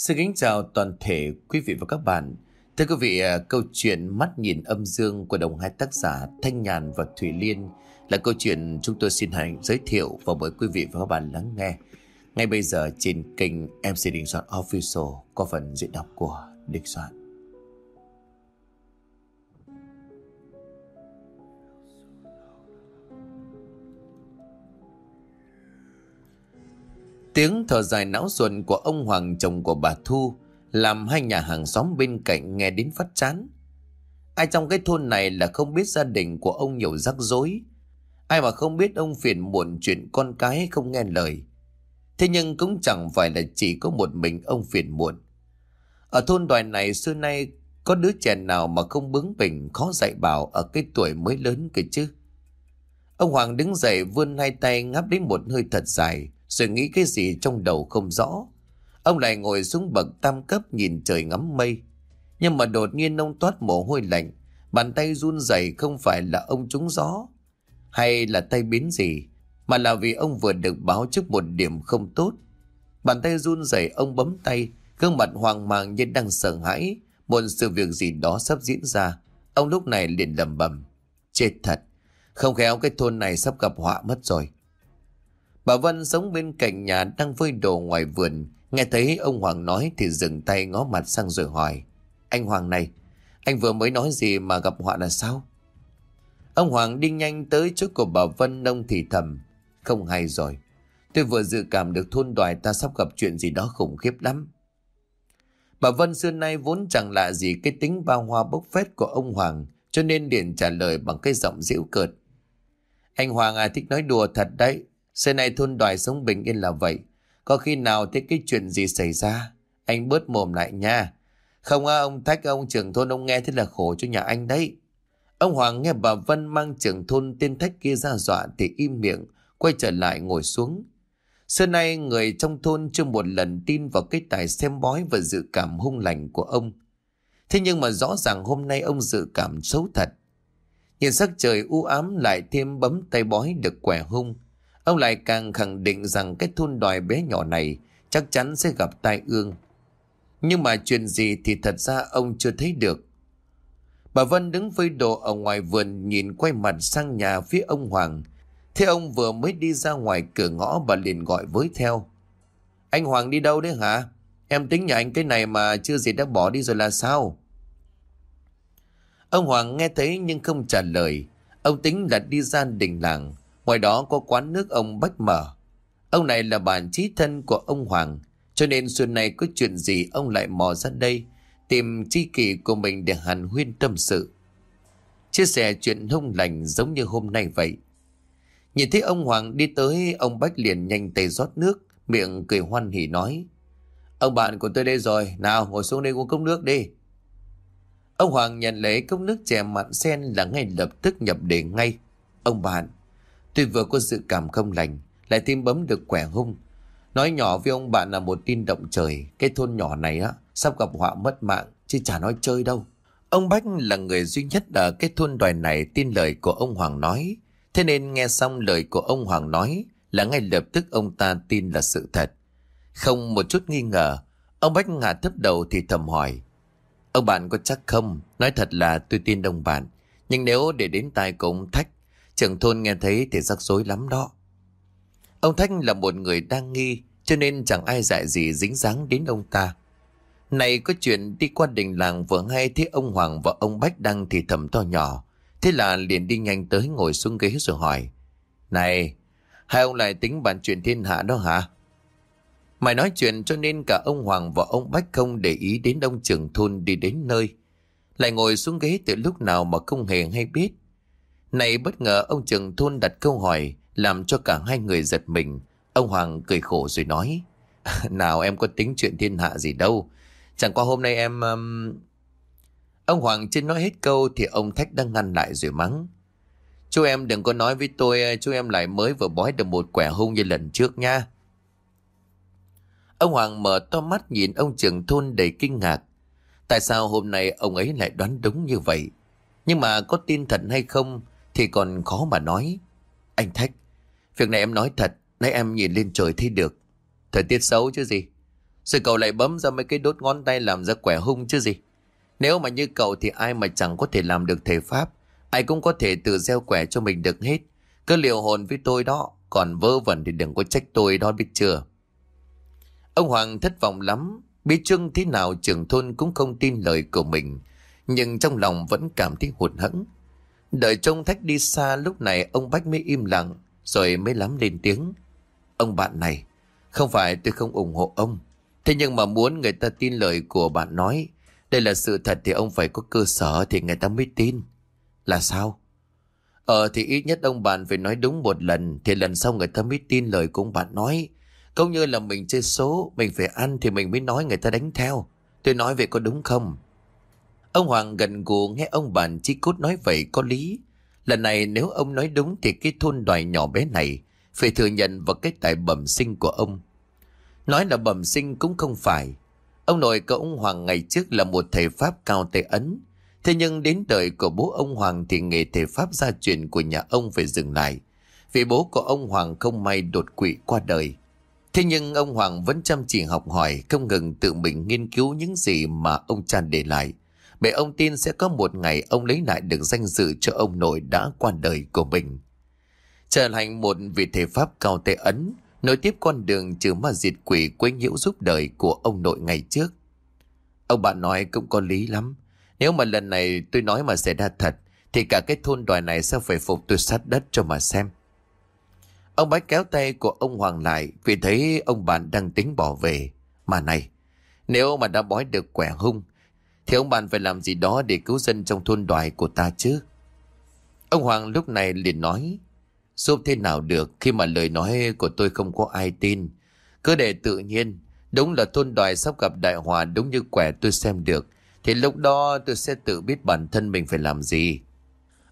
Xin kính chào toàn thể quý vị và các bạn. Thưa quý vị, à, câu chuyện Mắt nhìn âm dương của đồng hai tác giả Thanh Nhàn và Thủy Liên là câu chuyện chúng tôi xin hãy giới thiệu và mời quý vị và các bạn lắng nghe. Ngay bây giờ trên kênh MC Đình Soạn Official có phần diễn đọc của Đình Soạn. Tiếng thở dài não ruột của ông Hoàng, chồng của bà Thu, làm hai nhà hàng xóm bên cạnh nghe đến phát chán. Ai trong cái thôn này là không biết gia đình của ông nhiều rắc rối. Ai mà không biết ông phiền muộn chuyện con cái không nghe lời. Thế nhưng cũng chẳng phải là chỉ có một mình ông phiền muộn. Ở thôn đoài này xưa nay có đứa trẻ nào mà không bướng bỉnh, khó dạy bảo ở cái tuổi mới lớn kìa chứ. Ông Hoàng đứng dậy vươn hai tay ngáp đến một hơi thật dài rồi nghĩ cái gì trong đầu không rõ. Ông lại ngồi xuống bậc tam cấp nhìn trời ngắm mây. Nhưng mà đột nhiên ông toát mồ hôi lạnh, bàn tay run rẩy không phải là ông trúng gió, hay là tay biến gì, mà là vì ông vừa được báo trước một điểm không tốt. Bàn tay run rẩy ông bấm tay, gương mặt hoang mang như đang sợ hãi, một sự việc gì đó sắp diễn ra. Ông lúc này liền lầm bầm, chết thật, không khéo cái thôn này sắp gặp họa mất rồi. Bà Vân sống bên cạnh nhà đang phơi đồ ngoài vườn. Nghe thấy ông Hoàng nói thì dừng tay ngó mặt sang rồi hỏi. Anh Hoàng này, anh vừa mới nói gì mà gặp họa là sao? Ông Hoàng đi nhanh tới chỗ của bà Vân nông thì thầm. Không hay rồi. Tôi vừa dự cảm được thôn đoài ta sắp gặp chuyện gì đó khủng khiếp lắm. Bà Vân xưa nay vốn chẳng lạ gì cái tính bao hoa bốc phét của ông Hoàng cho nên liền trả lời bằng cái giọng giễu cợt. Anh Hoàng à thích nói đùa thật đấy. Xưa này thôn đoài sống bình yên là vậy. Có khi nào thấy cái chuyện gì xảy ra? Anh bớt mồm lại nha. Không á, ông Thách ông trưởng thôn ông nghe thế là khổ cho nhà anh đấy. Ông Hoàng nghe bà Vân mang trưởng thôn tên Thách kia ra dọa thì im miệng, quay trở lại ngồi xuống. Xưa nay người trong thôn chưa một lần tin vào cái tài xem bói và dự cảm hung lành của ông. Thế nhưng mà rõ ràng hôm nay ông dự cảm xấu thật. Nhìn sắc trời u ám lại thêm bấm tay bói được quẻ hung. Ông lại càng khẳng định rằng cái thôn đòi bé nhỏ này chắc chắn sẽ gặp tai ương. Nhưng mà chuyện gì thì thật ra ông chưa thấy được. Bà Vân đứng với đồ ở ngoài vườn nhìn quay mặt sang nhà phía ông Hoàng. Thế ông vừa mới đi ra ngoài cửa ngõ bà liền gọi với theo. Anh Hoàng đi đâu đấy hả? Em tính nhà anh cái này mà chưa gì đã bỏ đi rồi là sao? Ông Hoàng nghe thấy nhưng không trả lời. Ông tính là đi ra đình làng. Ngoài đó có quán nước ông Bách mở. Ông này là bạn trí thân của ông Hoàng, cho nên xuân này có chuyện gì ông lại mò ra đây, tìm tri kỷ của mình để hàn huyên tâm sự. Chia sẻ chuyện hung lành giống như hôm nay vậy. Nhìn thấy ông Hoàng đi tới, ông Bách liền nhanh tay rót nước, miệng cười hoan hỉ nói. Ông bạn của tôi đây rồi, nào ngồi xuống đây uống cốc nước đi. Ông Hoàng nhận lấy cốc nước chè mặn sen là ngay lập tức nhập đề ngay. Ông bạn, Tôi vừa có dự cảm không lành, lại thêm bấm được quẻ hung. Nói nhỏ với ông bạn là một tin động trời, cái thôn nhỏ này á, sắp gặp họa mất mạng, chứ chả nói chơi đâu. Ông Bách là người duy nhất ở cái thôn đoài này tin lời của ông Hoàng nói. Thế nên nghe xong lời của ông Hoàng nói là ngay lập tức ông ta tin là sự thật. Không một chút nghi ngờ, ông Bách ngả thấp đầu thì thầm hỏi. Ông bạn có chắc không? Nói thật là tôi tin ông bạn. Nhưng nếu để đến tai của ông Thách Trưởng thôn nghe thấy thì rắc rối lắm đó. Ông Thanh là một người đang nghi, cho nên chẳng ai dạy gì dính dáng đến ông ta. Này có chuyện đi qua đình làng vừa hay thấy ông Hoàng và ông Bách đang thì thầm to nhỏ. Thế là liền đi nhanh tới ngồi xuống ghế rồi hỏi. Này, hai ông lại tính bàn chuyện thiên hạ đó hả? Mày nói chuyện cho nên cả ông Hoàng và ông Bách không để ý đến ông trưởng thôn đi đến nơi. Lại ngồi xuống ghế từ lúc nào mà không hề hay biết. Này bất ngờ ông trưởng thôn đặt câu hỏi làm cho cả hai người giật mình. Ông Hoàng cười khổ rồi nói. Nào em có tính chuyện thiên hạ gì đâu. Chẳng qua hôm nay em... Um... Ông Hoàng chưa nói hết câu thì ông Thách đang ngăn lại rồi mắng. Chú em đừng có nói với tôi, chú em lại mới vừa bói được một quẻ hung như lần trước nha. Ông Hoàng mở to mắt nhìn ông trưởng thôn đầy kinh ngạc. Tại sao hôm nay ông ấy lại đoán đúng như vậy? Nhưng mà có tin thật hay không thì còn khó mà nói. Anh Thách, việc này em nói thật, nãy em nhìn lên trời thấy được. Thời tiết xấu chứ gì. Rồi cậu lại bấm ra mấy cái đốt ngón tay làm ra quẻ hung chứ gì. Nếu mà như cậu thì ai mà chẳng có thể làm được thể pháp. Ai cũng có thể tự gieo quẻ cho mình được hết. Cứ liều hồn với tôi đó. Còn vơ vẩn thì đừng có trách tôi đó biết chưa. Ông Hoàng thất vọng lắm. Biết trưng thế nào trưởng thôn cũng không tin lời của mình. Nhưng trong lòng vẫn cảm thấy hụt hẫng. Đợi trông thách đi xa lúc này ông Bách mới im lặng. Rồi mới lắm lên tiếng. Ông bạn này. Không phải tôi không ủng hộ ông. Thế nhưng mà muốn người ta tin lời của bạn nói. Đây là sự thật thì ông phải có cơ sở thì người ta mới tin. Là sao? Ờ thì ít nhất ông bạn phải nói đúng một lần thì lần sau người ta mới tin lời của ông bạn nói. Cũng như là mình chơi số, mình phải ăn thì mình mới nói người ta đánh theo. Tôi nói vậy có đúng không? Ông Hoàng gần gù nghe ông bàn chi cốt nói vậy có lý. Lần này nếu ông nói đúng thì cái thôn đoài nhỏ bé này phải thừa nhận vào cái tài bẩm sinh của ông. Nói là bẩm sinh cũng không phải. Ông nội của ông Hoàng ngày trước là một thầy Pháp cao tề ấn. Thế nhưng đến đời của bố ông Hoàng thì nghề thầy Pháp gia truyền của nhà ông phải dừng lại. Vì bố của ông Hoàng không may đột quỵ qua đời. Thế nhưng ông Hoàng vẫn chăm chỉ học hỏi, không ngừng tự mình nghiên cứu những gì mà ông cha để lại. Mẹ ông tin sẽ có một ngày ông lấy lại được danh dự cho ông nội đã qua đời của mình. Trở thành một vị thể pháp cao tệ ấn, nối tiếp con đường trừ ma diệt quỷ quấy nhiễu giúp đời của ông nội ngày trước. Ông bạn nói cũng có lý lắm. Nếu mà lần này tôi nói mà xảy ra thật, thì cả cái thôn đòi này sẽ phải phục tôi sát đất cho mà xem. Ông bái kéo tay của ông Hoàng lại vì thấy ông bạn đang tính bỏ về. Mà này, nếu mà đã bói được quẻ hung, thì ông bạn phải làm gì đó để cứu dân trong thôn đoài của ta chứ. Ông Hoàng lúc này liền nói, giúp thế nào được khi mà lời nói của tôi không có ai tin. Cứ để tự nhiên, đúng là thôn đoài sắp gặp đại hòa đúng như quẻ tôi xem được, thì lúc đó tôi sẽ tự biết bản thân mình phải làm gì.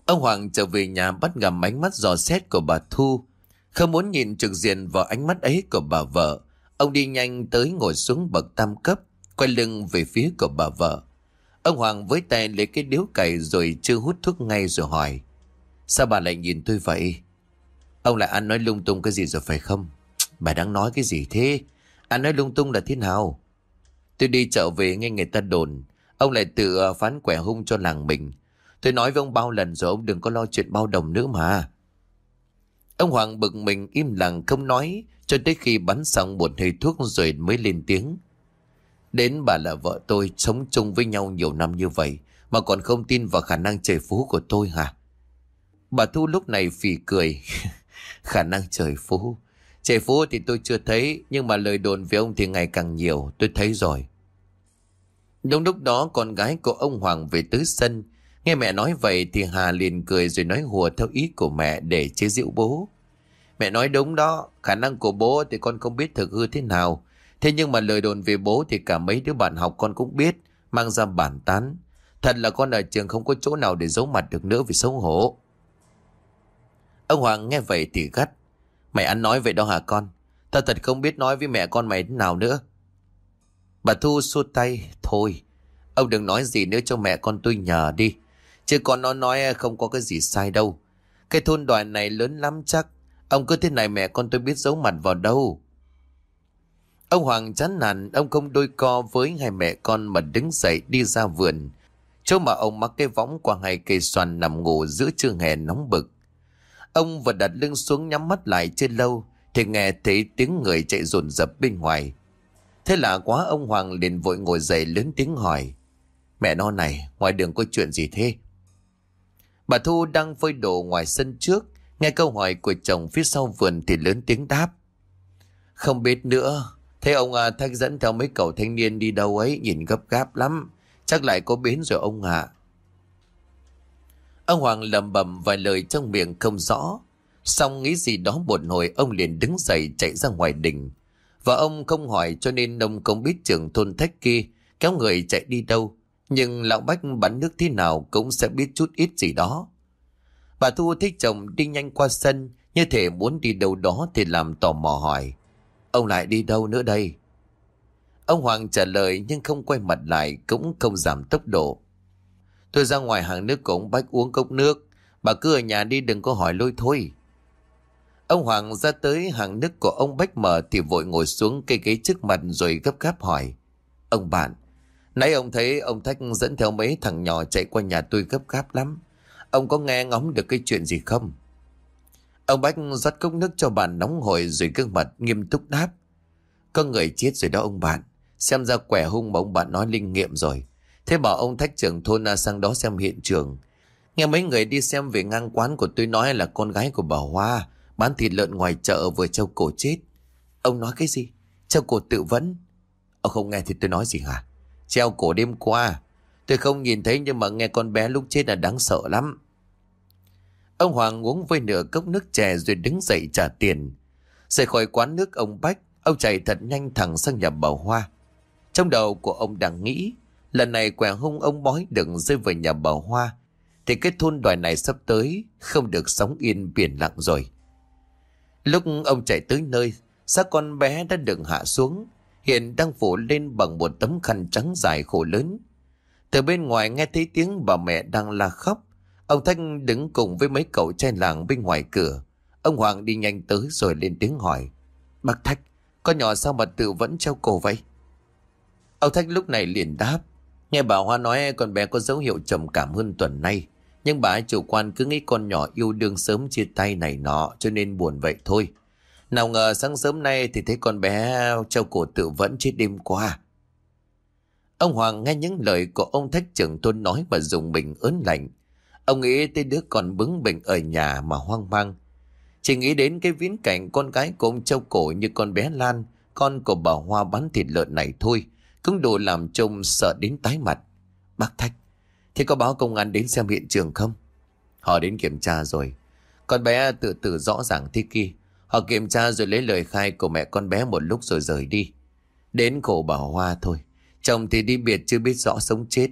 Ông Hoàng trở về nhà bắt gặp ánh mắt dò xét của bà Thu, không muốn nhìn trực diện vào ánh mắt ấy của bà vợ. Ông đi nhanh tới ngồi xuống bậc tam cấp, quay lưng về phía của bà vợ. Ông Hoàng với tay lấy cái điếu cày rồi chưa hút thuốc ngay rồi hỏi. Sao bà lại nhìn tôi vậy? Ông lại ăn nói lung tung cái gì rồi phải không? Bà đang nói cái gì thế? Ăn nói lung tung là thế nào? Tôi đi chợ về nghe người ta đồn. Ông lại tự ờ, phán quẻ hung cho làng mình. Tôi nói với ông bao lần rồi ông đừng có lo chuyện bao đồng nữa mà. Ông Hoàng bực mình im lặng không nói, cho tới khi bắn xong một hơi thuốc rồi mới lên tiếng. Đến bà là vợ tôi sống chung với nhau nhiều năm như vậy mà còn không tin vào khả năng trời phú của tôi hả? Bà Thu lúc này phì cười. khả năng trời phú. Trời phú thì tôi chưa thấy nhưng mà lời đồn về ông thì ngày càng nhiều tôi thấy rồi. Đúng lúc đó con gái của ông Hoàng về tới sân Nghe mẹ nói vậy thì Hà liền cười rồi nói hùa theo ý của mẹ để chế giễu bố. Mẹ nói đúng đó, khả năng của bố thì con không biết thực hư thế nào. Thế nhưng mà lời đồn về bố thì cả mấy đứa bạn học con cũng biết, mang ra bản tán. Thật là con ở trường không có chỗ nào để giấu mặt được nữa vì xấu hổ. Ông Hoàng nghe vậy thì gắt. Mày ăn nói vậy đó hả con? Tao thật không biết nói với mẹ con mày thế nào nữa. Bà Thu xua tay. Thôi, ông đừng nói gì nữa cho mẹ con tôi nhờ đi. Chứ con nó nói không có cái gì sai đâu. Cái thôn đoàn này lớn lắm chắc. Ông cứ thế này mẹ con tôi biết giấu mặt vào đâu. Ông Hoàng chán nản, ông không đôi co với hai mẹ con mà đứng dậy đi ra vườn. Chỗ mà ông mắc cái võng qua hai cây xoàn nằm ngủ giữa trưa hè nóng bực. Ông vừa đặt lưng xuống nhắm mắt lại chưa lâu thì nghe thấy tiếng người chạy rồn rập bên ngoài. Thế lạ quá ông Hoàng liền vội ngồi dậy lớn tiếng hỏi. Mẹ nó này, ngoài đường có chuyện gì thế? Bà Thu đang phơi đồ ngoài sân trước, nghe câu hỏi của chồng phía sau vườn thì lớn tiếng đáp. Không biết nữa, thế ông à, Thanh dẫn theo mấy cậu thanh niên đi đâu ấy nhìn gấp gáp lắm, chắc lại có bến rồi ông ạ. Ông Hoàng lầm bầm vài lời trong miệng không rõ, xong nghĩ gì đó một hồi ông liền đứng dậy chạy ra ngoài đình. Và ông không hỏi cho nên ông không biết trưởng thôn thách kia kéo người chạy đi đâu. Nhưng lão Bách bắn nước thế nào cũng sẽ biết chút ít gì đó. Bà Thu thấy chồng đi nhanh qua sân, như thể muốn đi đâu đó thì làm tò mò hỏi. Ông lại đi đâu nữa đây? Ông Hoàng trả lời nhưng không quay mặt lại cũng không giảm tốc độ. Tôi ra ngoài hàng nước của Bách uống cốc nước. Bà cứ ở nhà đi đừng có hỏi lôi thôi. Ông Hoàng ra tới hàng nước của ông Bách Mở thì vội ngồi xuống cây ghế trước mặt rồi gấp gáp hỏi. Ông bạn, nãy ông thấy ông Thách dẫn theo mấy thằng nhỏ chạy qua nhà tôi gấp gáp lắm. Ông có nghe ngóng được cái chuyện gì không? Ông Bách rót cốc nước cho bạn nóng hổi rồi gương mặt nghiêm túc đáp. Có người chết rồi đó ông bạn. Xem ra quẻ hung mà ông bạn nói linh nghiệm rồi. Thế bảo ông Thách trưởng thôn à, sang đó xem hiện trường. Nghe mấy người đi xem về ngang quán của tôi nói là con gái của bà Hoa bán thịt lợn ngoài chợ vừa trâu cổ chết. Ông nói cái gì? Treo cổ tự vẫn? Ông không nghe thì tôi nói gì hả? Treo cổ đêm qua. Tôi không nhìn thấy nhưng mà nghe con bé lúc chết là đáng sợ lắm. Ông Hoàng uống với nửa cốc nước chè rồi đứng dậy trả tiền. Rời khỏi quán nước ông Bách, ông chạy thật nhanh thẳng sang nhà bà Hoa. Trong đầu của ông đang nghĩ, lần này quẻ hung ông bói đừng rơi vào nhà bà Hoa, thì cái thôn đoài này sắp tới không được sống yên biển lặng rồi. Lúc ông chạy tới nơi, xác con bé đã được hạ xuống, hiện đang phủ lên bằng một tấm khăn trắng dài khổ lớn. Từ bên ngoài nghe thấy tiếng bà mẹ đang la khóc, ông Thanh đứng cùng với mấy cậu trai làng bên ngoài cửa. Ông Hoàng đi nhanh tới rồi lên tiếng hỏi, Bác Thách, con nhỏ sao mà tự vẫn treo cổ vậy? Ông Thách lúc này liền đáp, nghe bà Hoa nói con bé có dấu hiệu trầm cảm hơn tuần nay. Nhưng bà chủ quan cứ nghĩ con nhỏ yêu đương sớm chia tay này nọ cho nên buồn vậy thôi. Nào ngờ sáng sớm nay thì thấy con bé treo cổ tự vẫn chết đêm qua. Ông Hoàng nghe những lời của ông Thách trưởng tôn nói mà dùng mình ớn lạnh. Ông nghĩ tới đứa con bướng bỉnh ở nhà mà hoang mang. Chỉ nghĩ đến cái viễn cảnh con gái của ông châu cổ như con bé Lan, con của bà Hoa bán thịt lợn này thôi, cũng đủ làm trông sợ đến tái mặt. Bác Thách, Thế có báo công an đến xem hiện trường không? Họ đến kiểm tra rồi. Con bé tự tử rõ ràng thế kia. Họ kiểm tra rồi lấy lời khai của mẹ con bé một lúc rồi rời đi. Đến khổ bà hoa thôi. Chồng thì đi biệt chưa biết rõ sống chết.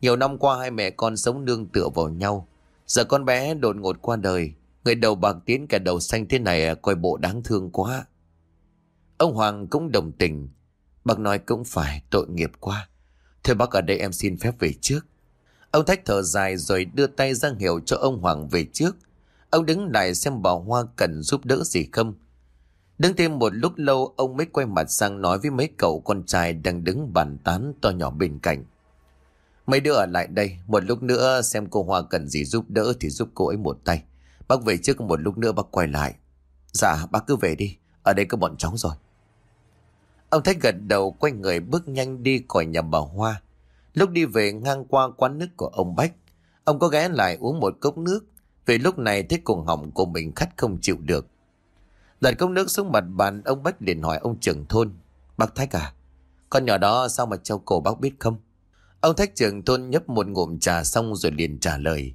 Nhiều năm qua hai mẹ con sống nương tựa vào nhau. Giờ con bé đột ngột qua đời. Người đầu bạc tiến cả đầu xanh thế này à, coi bộ đáng thương quá. Ông Hoàng cũng đồng tình. Bác nói cũng phải, tội nghiệp quá. Thôi bác ở đây em xin phép về trước. Ông Thách thở dài rồi đưa tay ra hiệu cho ông Hoàng về trước. Ông đứng lại xem bà Hoa cần giúp đỡ gì không. Đứng thêm một lúc lâu, ông mới quay mặt sang nói với mấy cậu con trai đang đứng bàn tán to nhỏ bên cạnh. Mấy đứa ở lại đây, một lúc nữa xem cô Hoa cần gì giúp đỡ thì giúp cô ấy một tay. Bác về trước một lúc nữa bác quay lại. Dạ, bác cứ về đi, ở đây có bọn cháu rồi. Ông Thách gật đầu quay người bước nhanh đi khỏi nhà bà Hoa. Lúc đi về ngang qua quán nước của ông Bách, ông có ghé lại uống một cốc nước. Vì lúc này thấy cùng họng của mình khách không chịu được. Đặt cốc nước xuống mặt bàn, ông Bách liền hỏi ông trưởng thôn. Bác Thách à, con nhỏ đó sao mà treo cổ bác biết không? Ông Thách trưởng thôn nhấp một ngụm trà xong rồi liền trả lời.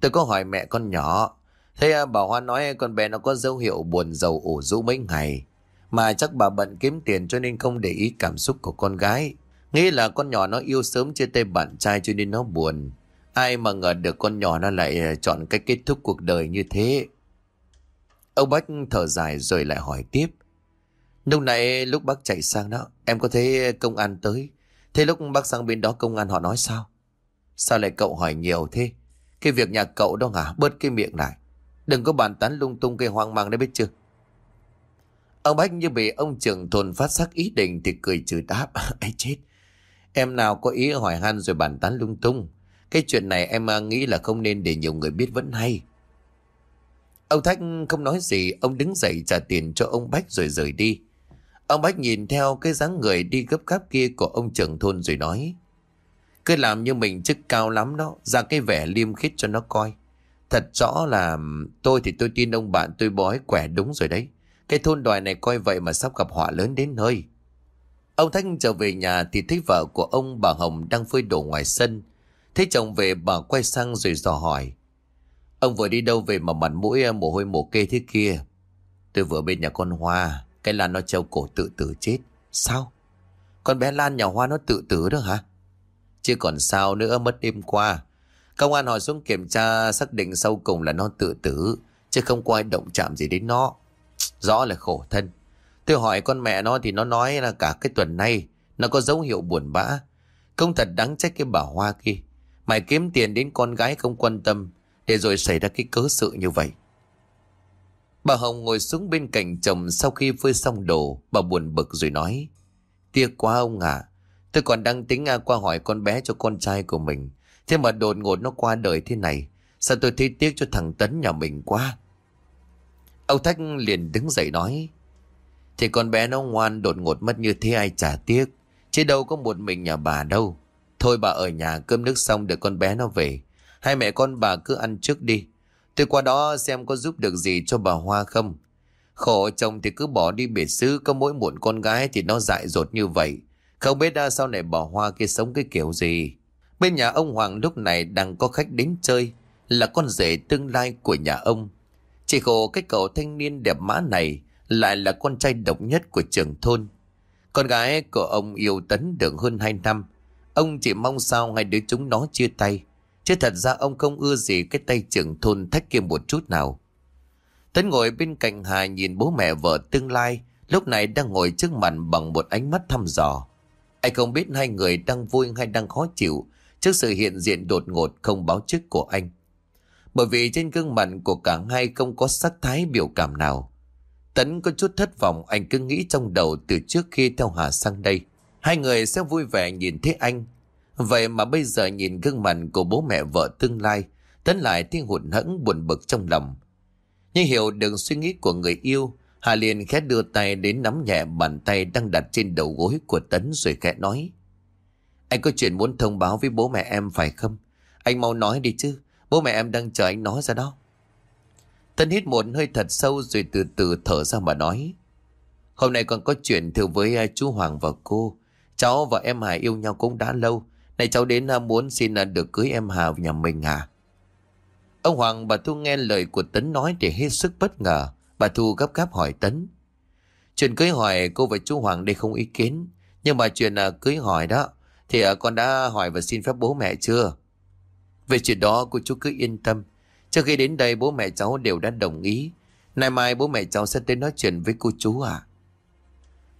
Tôi có hỏi mẹ con nhỏ. Thế à, bà Hoa nói con bé nó có dấu hiệu buồn giàu ủ rũ mấy ngày. Mà chắc bà bận kiếm tiền cho nên không để ý cảm xúc của con gái. Nghĩ là con nhỏ nó yêu sớm chia tay bạn trai cho nên nó buồn. Ai mà ngờ được con nhỏ nó lại à, chọn cách kết thúc cuộc đời như thế. Ông Bách thở dài rồi lại hỏi tiếp. Lúc nãy lúc bác chạy sang đó, em có thấy công an tới. Thế lúc bác sang bên đó công an họ nói sao? Sao lại cậu hỏi nhiều thế? Cái việc nhà cậu đó hả? Bớt cái miệng lại. Đừng có bàn tán lung tung gây hoang mang đấy biết chưa? Ông Bách như bị ông trưởng thôn phát sắc ý định thì cười trừ đáp. ấy chết, Em nào có ý hỏi han rồi bàn tán lung tung. Cái chuyện này em nghĩ là không nên để nhiều người biết vẫn hay. Ông Thách không nói gì, ông đứng dậy trả tiền cho ông Bách rồi rời đi. Ông Bách nhìn theo cái dáng người đi gấp gáp kia của ông trưởng thôn rồi nói. Cứ làm như mình chức cao lắm đó, ra cái vẻ liêm khiết cho nó coi. Thật rõ là tôi thì tôi tin ông bạn tôi bói quẻ đúng rồi đấy. Cái thôn đoài này coi vậy mà sắp gặp họa lớn đến nơi. Ông Thanh trở về nhà thì thấy vợ của ông bà Hồng đang phơi đồ ngoài sân. Thấy chồng về bà quay sang rồi dò hỏi. Ông vừa đi đâu về mà mặt mũi à, mồ hôi mồ kê thế kia? Tôi vừa bên nhà con Hoa, cái Lan nó treo cổ tự tử chết. Sao? Con bé Lan nhà Hoa nó tự tử đó hả? Chứ còn sao nữa mất đêm qua. Công an hỏi xuống kiểm tra xác định sau cùng là nó tự tử, chứ không có ai động chạm gì đến nó. Rõ là khổ thân. Tôi hỏi con mẹ nó thì nó nói là cả cái tuần nay nó có dấu hiệu buồn bã. công thật đáng trách cái bà Hoa kia. Mày kiếm tiền đến con gái không quan tâm để rồi xảy ra cái cớ sự như vậy. Bà Hồng ngồi xuống bên cạnh chồng sau khi phơi xong đồ, bà buồn bực rồi nói. Tiếc quá ông ạ, tôi còn đang tính à, qua hỏi con bé cho con trai của mình. Thế mà đột ngột nó qua đời thế này, sao tôi thấy tiếc cho thằng Tấn nhà mình quá. Ông Thách liền đứng dậy nói. Thì con bé nó ngoan đột ngột mất như thế ai chả tiếc. Chứ đâu có một mình nhà bà đâu. Thôi bà ở nhà cơm nước xong để con bé nó về. Hai mẹ con bà cứ ăn trước đi. Tôi qua đó xem có giúp được gì cho bà Hoa không. Khổ chồng thì cứ bỏ đi biệt xứ, có mỗi muộn con gái thì nó dại dột như vậy. Không biết ra sau này bà Hoa kia sống cái kiểu gì. Bên nhà ông Hoàng lúc này đang có khách đến chơi, là con rể tương lai của nhà ông. Chỉ khổ, cái cậu thanh niên đẹp mã này lại là con trai độc nhất của trưởng thôn. Con gái của ông yêu Tấn được hơn 2 năm. Ông chỉ mong sao hai đứa chúng nó chia tay. Chứ thật ra ông không ưa gì cái tay trưởng thôn thách kia một chút nào. Tấn ngồi bên cạnh Hà nhìn bố mẹ vợ tương lai, lúc này đang ngồi trước mặt bằng một ánh mắt thăm dò. Anh không biết hai người đang vui hay đang khó chịu trước sự hiện diện đột ngột không báo trước của anh. Bởi vì trên gương mặt của cả hai không có sắc thái biểu cảm nào. Tấn có chút thất vọng anh cứ nghĩ trong đầu từ trước khi theo Hà sang đây. Hai người sẽ vui vẻ nhìn thấy anh. Vậy mà bây giờ nhìn gương mặt của bố mẹ vợ tương lai, Tấn lại tiếng hụt hẫng buồn bực trong lòng. Nhưng hiểu được suy nghĩ của người yêu, Hà liền khẽ đưa tay đến nắm nhẹ bàn tay đang đặt trên đầu gối của Tấn rồi khẽ nói. Anh có chuyện muốn thông báo với bố mẹ em phải không? Anh mau nói đi chứ, bố mẹ em đang chờ anh nói ra đó. Tân hít một hơi thật sâu rồi từ từ thở ra mà nói. Hôm nay còn có chuyện thưa với à, chú Hoàng và cô. Cháu và em hải yêu nhau cũng đã lâu. Này cháu đến à, muốn xin à, được cưới em Hà vào nhà mình à? Ông Hoàng, bà Thu nghe lời của Tấn nói thì hết sức bất ngờ. Bà Thu gấp gáp hỏi Tấn. Chuyện cưới hỏi cô và chú Hoàng đây không ý kiến. Nhưng mà chuyện à, cưới hỏi đó, thì con đã hỏi và xin phép bố mẹ chưa? Về chuyện đó, cô chú cứ yên tâm. Trước khi đến đây, bố mẹ cháu đều đã đồng ý. Nay mai bố mẹ cháu sẽ tới nói chuyện với cô chú à.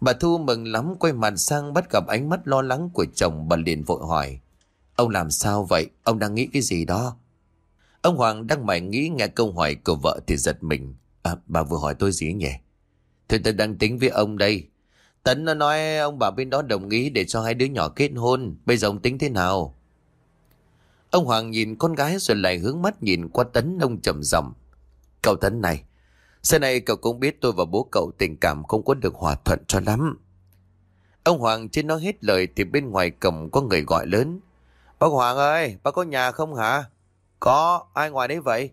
Bà Thu mừng lắm quay mặt sang bắt gặp ánh mắt lo lắng của chồng bà liền vội hỏi. Ông làm sao vậy? Ông đang nghĩ cái gì đó? Ông Hoàng đang mải nghĩ nghe câu hỏi của vợ thì giật mình. À, bà vừa hỏi tôi gì nhỉ? Thì tôi đang tính với ông đây. Tấn nó nói ông bà bên đó đồng ý để cho hai đứa nhỏ kết hôn. Bây giờ ông tính thế nào? Ông Hoàng nhìn con gái rồi lại hướng mắt nhìn qua Tấn ông trầm rầm. Cậu Tấn này, sau này cậu cũng biết tôi và bố cậu tình cảm không có được hòa thuận cho lắm. Ông Hoàng chưa nói hết lời thì bên ngoài cổng có người gọi lớn. Bác Hoàng ơi, bác có nhà không hả? Có, ai ngoài đấy vậy?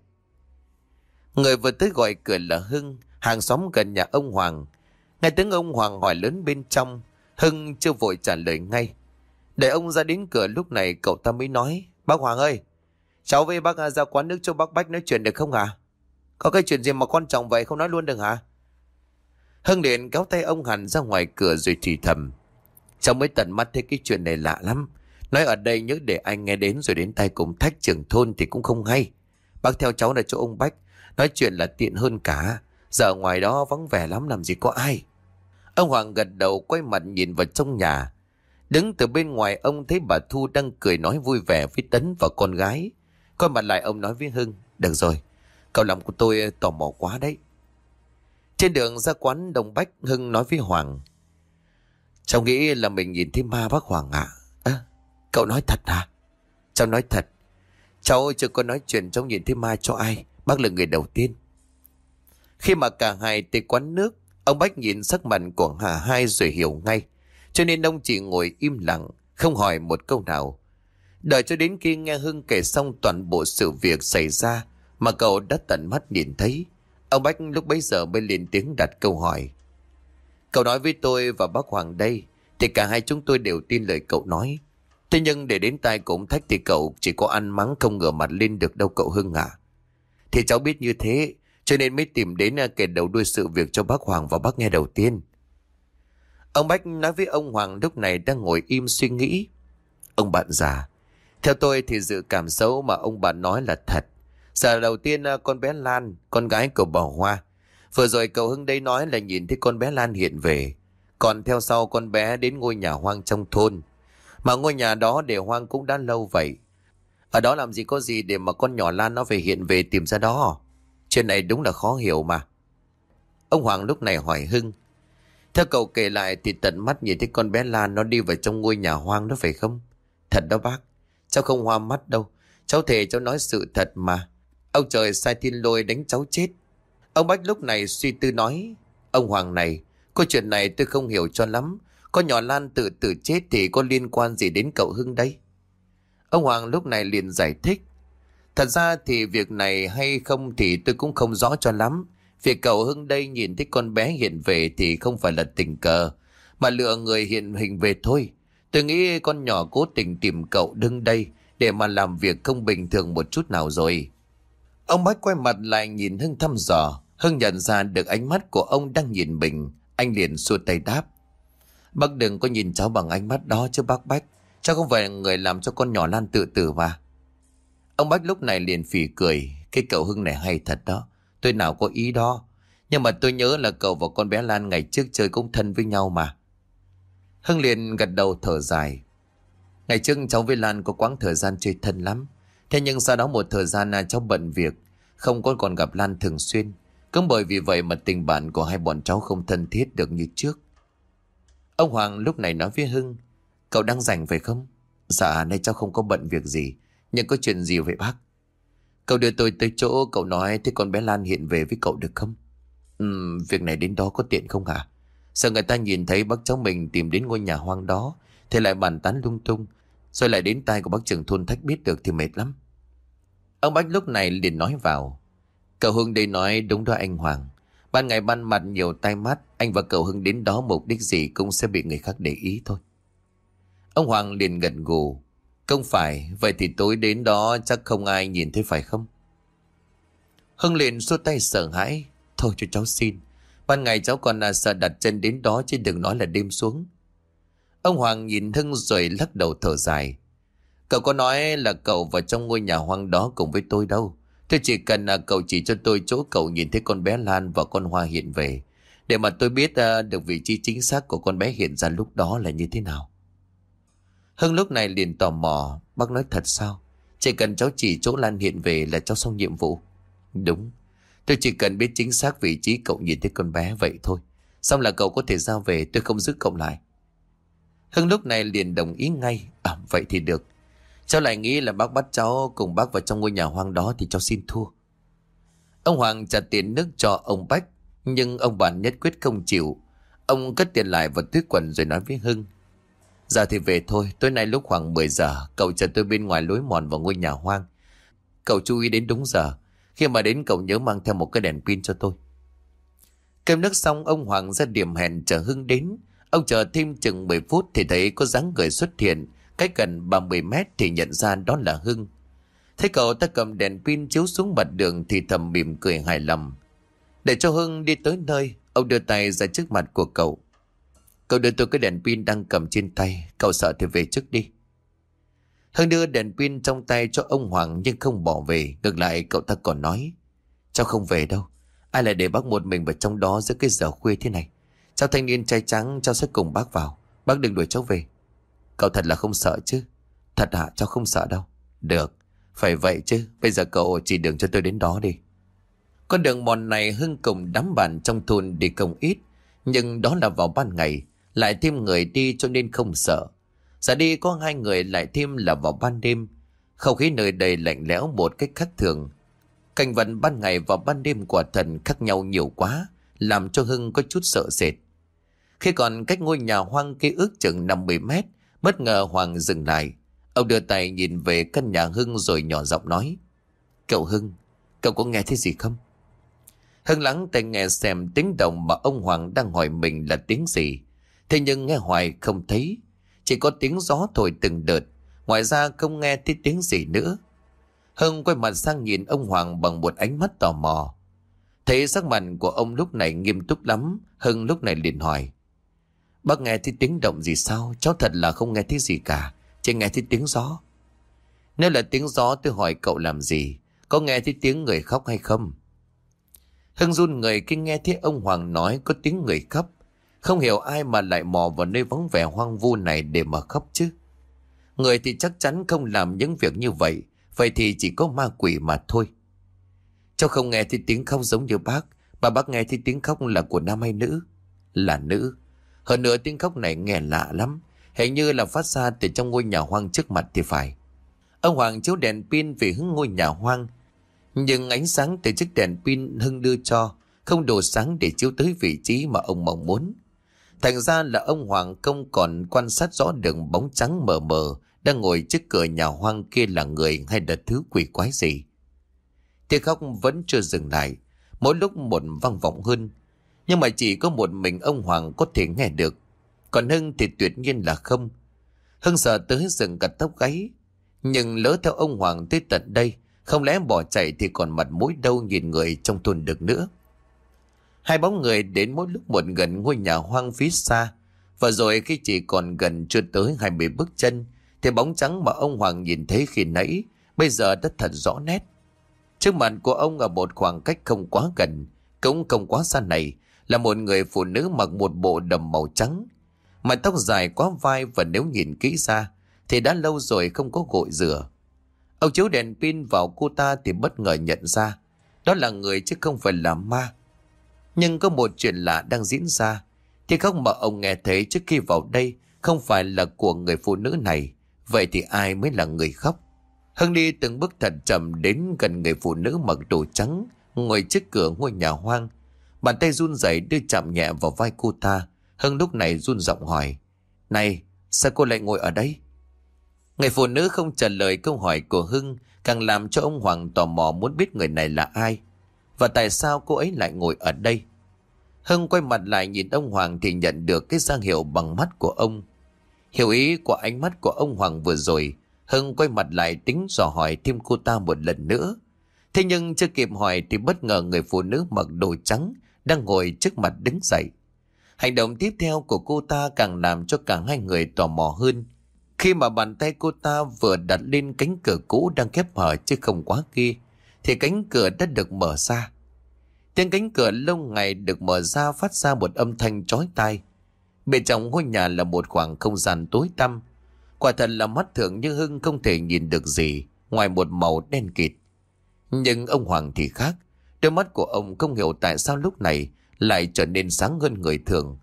Người vừa tới gọi cửa là Hưng, hàng xóm gần nhà ông Hoàng. Nghe tiếng ông Hoàng hỏi lớn bên trong, Hưng chưa vội trả lời ngay. Để ông ra đến cửa lúc này cậu ta mới nói. Bác Hoàng ơi, cháu với bác ra quán nước cho bác Bách nói chuyện được không hả? Có cái chuyện gì mà quan trọng vậy không nói luôn được hả? Hưng điện kéo tay ông hẳn ra ngoài cửa rồi thì thầm. Cháu mới tận mắt thấy cái chuyện này lạ lắm. Nói ở đây nhớ để anh nghe đến rồi đến tay cùng thách trưởng thôn thì cũng không hay. Bác theo cháu là chỗ ông Bách. Nói chuyện là tiện hơn cả. Giờ ngoài đó vắng vẻ lắm làm gì có ai. Ông Hoàng gật đầu quay mặt nhìn vào trong nhà. Đứng từ bên ngoài ông thấy bà Thu đang cười nói vui vẻ với Tấn và con gái. Coi mặt lại ông nói với Hưng. Được rồi, cậu lòng của tôi tò mò quá đấy. Trên đường ra quán Đông Bách, Hưng nói với Hoàng. Cháu nghĩ là mình nhìn thấy ma bác Hoàng ạ. À? cậu nói thật hả? Cháu nói thật. Cháu chưa có nói chuyện cháu nhìn thấy ma cho ai. Bác là người đầu tiên. Khi mà cả hai tới quán nước, ông Bách nhìn sắc mặt của Hà Hai rồi hiểu ngay. Cho nên ông chỉ ngồi im lặng, không hỏi một câu nào. Đợi cho đến khi nghe Hưng kể xong toàn bộ sự việc xảy ra mà cậu đã tận mắt nhìn thấy. Ông Bách lúc bấy giờ mới lên tiếng đặt câu hỏi. Cậu nói với tôi và bác Hoàng đây, thì cả hai chúng tôi đều tin lời cậu nói. Thế nhưng để đến tai cũng thách thì cậu chỉ có ăn mắng không ngửa mặt lên được đâu cậu Hưng à. Thì cháu biết như thế, cho nên mới tìm đến à, kể đầu đuôi sự việc cho bác Hoàng và bác nghe đầu tiên. Ông Bách nói với ông Hoàng lúc này đang ngồi im suy nghĩ. Ông bạn già, theo tôi thì dự cảm xấu mà ông bạn nói là thật. Giờ đầu tiên à, con bé Lan, con gái của bảo Hoa. Vừa rồi cậu Hưng đây nói là nhìn thấy con bé Lan hiện về. Còn theo sau con bé đến ngôi nhà hoang trong thôn. Mà ngôi nhà đó để hoang cũng đã lâu vậy. Ở đó làm gì có gì để mà con nhỏ Lan nó về hiện về tìm ra đó. Chuyện này đúng là khó hiểu mà. Ông Hoàng lúc này hỏi Hưng. Theo cậu kể lại thì tận mắt nhìn thấy con bé Lan nó đi vào trong ngôi nhà hoang đó phải không? Thật đó bác. Cháu không hoa mắt đâu. Cháu thề cháu nói sự thật mà. Ông trời sai thiên lôi đánh cháu chết. Ông Bách lúc này suy tư nói. Ông Hoàng này, câu chuyện này tôi không hiểu cho lắm. Con nhỏ Lan tự tử chết thì có liên quan gì đến cậu Hưng đây? Ông Hoàng lúc này liền giải thích. Thật ra thì việc này hay không thì tôi cũng không rõ cho lắm. Việc cậu Hưng đây nhìn thấy con bé hiện về thì không phải là tình cờ, mà lựa người hiện hình về thôi. Tôi nghĩ con nhỏ cố tình tìm cậu đứng đây để mà làm việc không bình thường một chút nào rồi. Ông Bách quay mặt lại nhìn Hưng thăm dò. Hưng nhận ra được ánh mắt của ông đang nhìn mình. Anh liền xua tay đáp. Bác đừng có nhìn cháu bằng ánh mắt đó chứ bác Bách. Cháu không phải người làm cho con nhỏ Lan tự tử mà. Ông Bách lúc này liền phỉ cười. Cái cậu Hưng này hay thật đó. Tôi nào có ý đó. Nhưng mà tôi nhớ là cậu và con bé Lan ngày trước chơi cũng thân với nhau mà. Hưng liền gật đầu thở dài. Ngày trước cháu với Lan có quãng thời gian chơi thân lắm. Thế nhưng sau đó một thời gian à, cháu bận việc, không có còn gặp Lan thường xuyên. Cũng bởi vì vậy mà tình bạn của hai bọn cháu không thân thiết được như trước. Ông Hoàng lúc này nói với Hưng, cậu đang rảnh phải không? Dạ, nay cháu không có bận việc gì, nhưng có chuyện gì vậy bác? Cậu đưa tôi tới chỗ cậu nói thế con bé Lan hiện về với cậu được không? Ừm, việc này đến đó có tiện không hả? Sợ người ta nhìn thấy bác cháu mình tìm đến ngôi nhà hoang đó, thì lại bàn tán lung tung, rồi lại đến tai của bác trưởng thôn thách biết được thì mệt lắm. Ông Bách lúc này liền nói vào. Cậu Hưng đây nói đúng đó anh Hoàng. Ban ngày ban mặt nhiều tai mắt, anh và cậu Hưng đến đó mục đích gì cũng sẽ bị người khác để ý thôi. Ông Hoàng liền gật gù. Không phải, vậy thì tối đến đó chắc không ai nhìn thấy phải không? Hưng liền xua tay sợ hãi. Thôi cho cháu xin. Ban ngày cháu còn là sợ đặt chân đến đó chứ đừng nói là đêm xuống. Ông Hoàng nhìn Hưng rồi lắc đầu thở dài. Cậu có nói là cậu vào trong ngôi nhà hoang đó cùng với tôi đâu. Tôi chỉ cần là cậu chỉ cho tôi chỗ cậu nhìn thấy con bé Lan và con Hoa hiện về. Để mà tôi biết uh, được vị trí chính xác của con bé hiện ra lúc đó là như thế nào. Hưng lúc này liền tò mò. Bác nói thật sao? Chỉ cần cháu chỉ chỗ Lan hiện về là cháu xong nhiệm vụ. Đúng. Tôi chỉ cần biết chính xác vị trí cậu nhìn thấy con bé vậy thôi. Xong là cậu có thể giao về tôi không giữ cậu lại. Hưng lúc này liền đồng ý ngay. À vậy thì được. Cháu lại nghĩ là bác bắt cháu cùng bác vào trong ngôi nhà hoang đó thì cháu xin thua. Ông Hoàng trả tiền nước cho ông Bách. Nhưng ông bản nhất quyết không chịu. Ông cất tiền lại vào túi quần rồi nói với Hưng. Giờ thì về thôi, tối nay lúc khoảng 10 giờ, cậu chờ tôi bên ngoài lối mòn vào ngôi nhà hoang. Cậu chú ý đến đúng giờ. Khi mà đến cậu nhớ mang theo một cái đèn pin cho tôi. Cơm nước xong ông Hoàng ra điểm hẹn chờ Hưng đến. Ông chờ thêm chừng 10 phút thì thấy có dáng người xuất hiện. Cách gần 30 mét thì nhận ra đó là Hưng. Thấy cậu ta cầm đèn pin chiếu xuống mặt đường thì thầm mỉm cười hài lòng. Để cho Hưng đi tới nơi, ông đưa tay ra trước mặt của cậu. Cậu đưa tôi cái đèn pin đang cầm trên tay, cậu sợ thì về trước đi. Hưng đưa đèn pin trong tay cho ông Hoàng nhưng không bỏ về, ngược lại cậu ta còn nói. Cháu không về đâu, ai lại để bác một mình vào trong đó giữa cái giờ khuya thế này. Cháu thanh niên trai trắng, cháu sẽ cùng bác vào, bác đừng đuổi cháu về. Cậu thật là không sợ chứ? Thật hả, cháu không sợ đâu. Được, phải vậy chứ, bây giờ cậu chỉ đường cho tôi đến đó đi. Con đường mòn này Hưng cùng đám bạn trong thôn đi không ít, nhưng đó là vào ban ngày, lại thêm người đi cho nên không sợ. Giờ đi có hai người lại thêm là vào ban đêm. Không khí nơi đây lạnh lẽo một cách khác thường. Cảnh vật ban ngày và ban đêm quả thần khác nhau nhiều quá, làm cho Hưng có chút sợ sệt. Khi còn cách ngôi nhà hoang kia ước chừng 50 mét, bất ngờ Hoàng dừng lại. Ông đưa tay nhìn về căn nhà Hưng rồi nhỏ giọng nói. Cậu Hưng, cậu có nghe thấy gì không? Hưng lắng tai nghe xem tiếng động mà ông Hoàng đang hỏi mình là tiếng gì. Thế nhưng nghe hoài không thấy. Chỉ có tiếng gió thổi từng đợt. Ngoài ra không nghe thấy tiếng gì nữa. Hưng quay mặt sang nhìn ông Hoàng bằng một ánh mắt tò mò. Thấy sắc mặt của ông lúc này nghiêm túc lắm. Hưng lúc này liền hỏi. Bác nghe thấy tiếng động gì sao? Cháu thật là không nghe thấy gì cả. Chỉ nghe thấy tiếng gió. Nếu là tiếng gió, tôi hỏi cậu làm gì? Có nghe thấy tiếng người khóc hay không? Hưng run người khi nghe thấy ông Hoàng nói có tiếng người khóc. Không hiểu ai mà lại mò vào nơi vắng vẻ hoang vu này để mà khóc chứ. Người thì chắc chắn không làm những việc như vậy. Vậy thì chỉ có ma quỷ mà thôi. Cháu không nghe thấy tiếng khóc giống như bác. mà bác nghe thấy tiếng khóc là của nam hay nữ? Là nữ. Hơn nữa tiếng khóc này nghe lạ lắm. Hình như là phát ra từ trong ngôi nhà hoang trước mặt thì phải. Ông Hoàng chiếu đèn pin về hướng ngôi nhà hoang. Nhưng ánh sáng từ chiếc đèn pin Hưng đưa cho không đủ sáng để chiếu tới vị trí mà ông mong muốn. Thành ra là ông Hoàng không còn quan sát rõ đường bóng trắng mờ mờ đang ngồi trước cửa nhà hoang kia là người hay là thứ quỷ quái gì. Tiếng khóc vẫn chưa dừng lại, mỗi lúc một vang vọng hơn. Nhưng mà chỉ có một mình ông Hoàng có thể nghe được, còn Hưng thì tuyệt nhiên là không. Hưng sợ tới rừng cả tóc gáy, nhưng lỡ theo ông Hoàng tới tận đây, không lẽ bỏ chạy thì còn mặt mũi đâu nhìn người trong thôn được nữa. Hai bóng người đến mỗi lúc một gần ngôi nhà hoang phía xa, và rồi khi chỉ còn gần chưa tới hai mươi bước chân, thì bóng trắng mà ông Hoàng nhìn thấy khi nãy, bây giờ đã thật rõ nét. Trước mặt của ông ở một khoảng cách không quá gần, cũng không quá xa này, là một người phụ nữ mặc một bộ đầm màu trắng. Mái tóc dài quá vai và nếu nhìn kỹ ra, thì đã lâu rồi không có gội rửa. Ông chiếu đèn pin vào cô ta thì bất ngờ nhận ra, đó là người chứ không phải là ma. Nhưng có một chuyện lạ đang diễn ra, thì không mà ông nghe thấy trước khi vào đây không phải là của người phụ nữ này, vậy thì ai mới là người khóc? Hưng đi từng bước thật chậm đến gần người phụ nữ mặc đồ trắng, ngồi trước cửa ngôi nhà hoang. Bàn tay run rẩy đưa chạm nhẹ vào vai cô ta. Hưng lúc này run giọng hỏi. Này, sao cô lại ngồi ở đây? Người phụ nữ không trả lời câu hỏi của Hưng, càng làm cho ông Hoàng tò mò muốn biết người này là ai. Và tại sao cô ấy lại ngồi ở đây? Hưng quay mặt lại nhìn ông Hoàng thì nhận được cái giang hiệu bằng mắt của ông. Hiểu ý của ánh mắt của ông Hoàng vừa rồi, Hưng quay mặt lại tính dò hỏi thêm cô ta một lần nữa. Thế nhưng chưa kịp hỏi thì bất ngờ người phụ nữ mặc đồ trắng đang ngồi trước mặt đứng dậy. Hành động tiếp theo của cô ta càng làm cho cả hai người tò mò hơn. Khi mà bàn tay cô ta vừa đặt lên cánh cửa cũ đang khép hở chứ không quá kia, thì cánh cửa đã được mở ra. Tiếng cánh cửa lâu ngày được mở ra phát ra một âm thanh chói tai. Bên trong ngôi nhà là một khoảng không gian tối tăm. Quả thật là mắt thường như Hưng không thể nhìn được gì ngoài một màu đen kịt. Nhưng ông Hoàng thì khác. Đôi mắt của ông không hiểu tại sao lúc này lại trở nên sáng hơn người thường.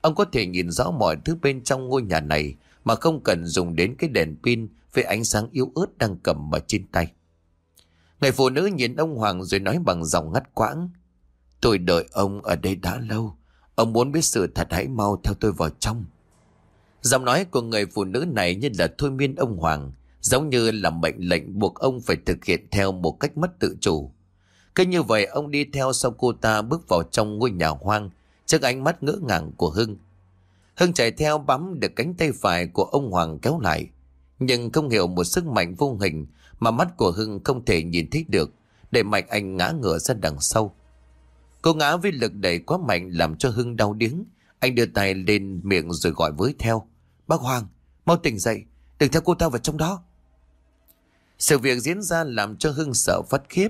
Ông có thể nhìn rõ mọi thứ bên trong ngôi nhà này mà không cần dùng đến cái đèn pin với ánh sáng yếu ớt đang cầm ở trên tay. Người phụ nữ nhìn ông Hoàng rồi nói bằng giọng ngắt quãng. Tôi đợi ông ở đây đã lâu. Ông muốn biết sự thật hãy mau theo tôi vào trong. Giọng nói của người phụ nữ này như là thôi miên ông Hoàng, giống như là mệnh lệnh buộc ông phải thực hiện theo một cách mất tự chủ. Cứ như vậy ông đi theo sau cô ta bước vào trong ngôi nhà hoang trước ánh mắt ngỡ ngàng của Hưng. Hưng chạy theo bám được cánh tay phải của ông Hoàng kéo lại. Nhưng không hiểu một sức mạnh vô hình mà mắt của Hưng không thể nhìn thấy được để mạnh anh ngã ngửa ra đằng sau. Cô ngã với lực đẩy quá mạnh làm cho Hưng đau điếng. Anh đưa tay lên miệng rồi gọi với theo. Bác Hoàng, mau tỉnh dậy, đừng theo cô ta vào trong đó. Sự việc diễn ra làm cho Hưng sợ phát khiếp.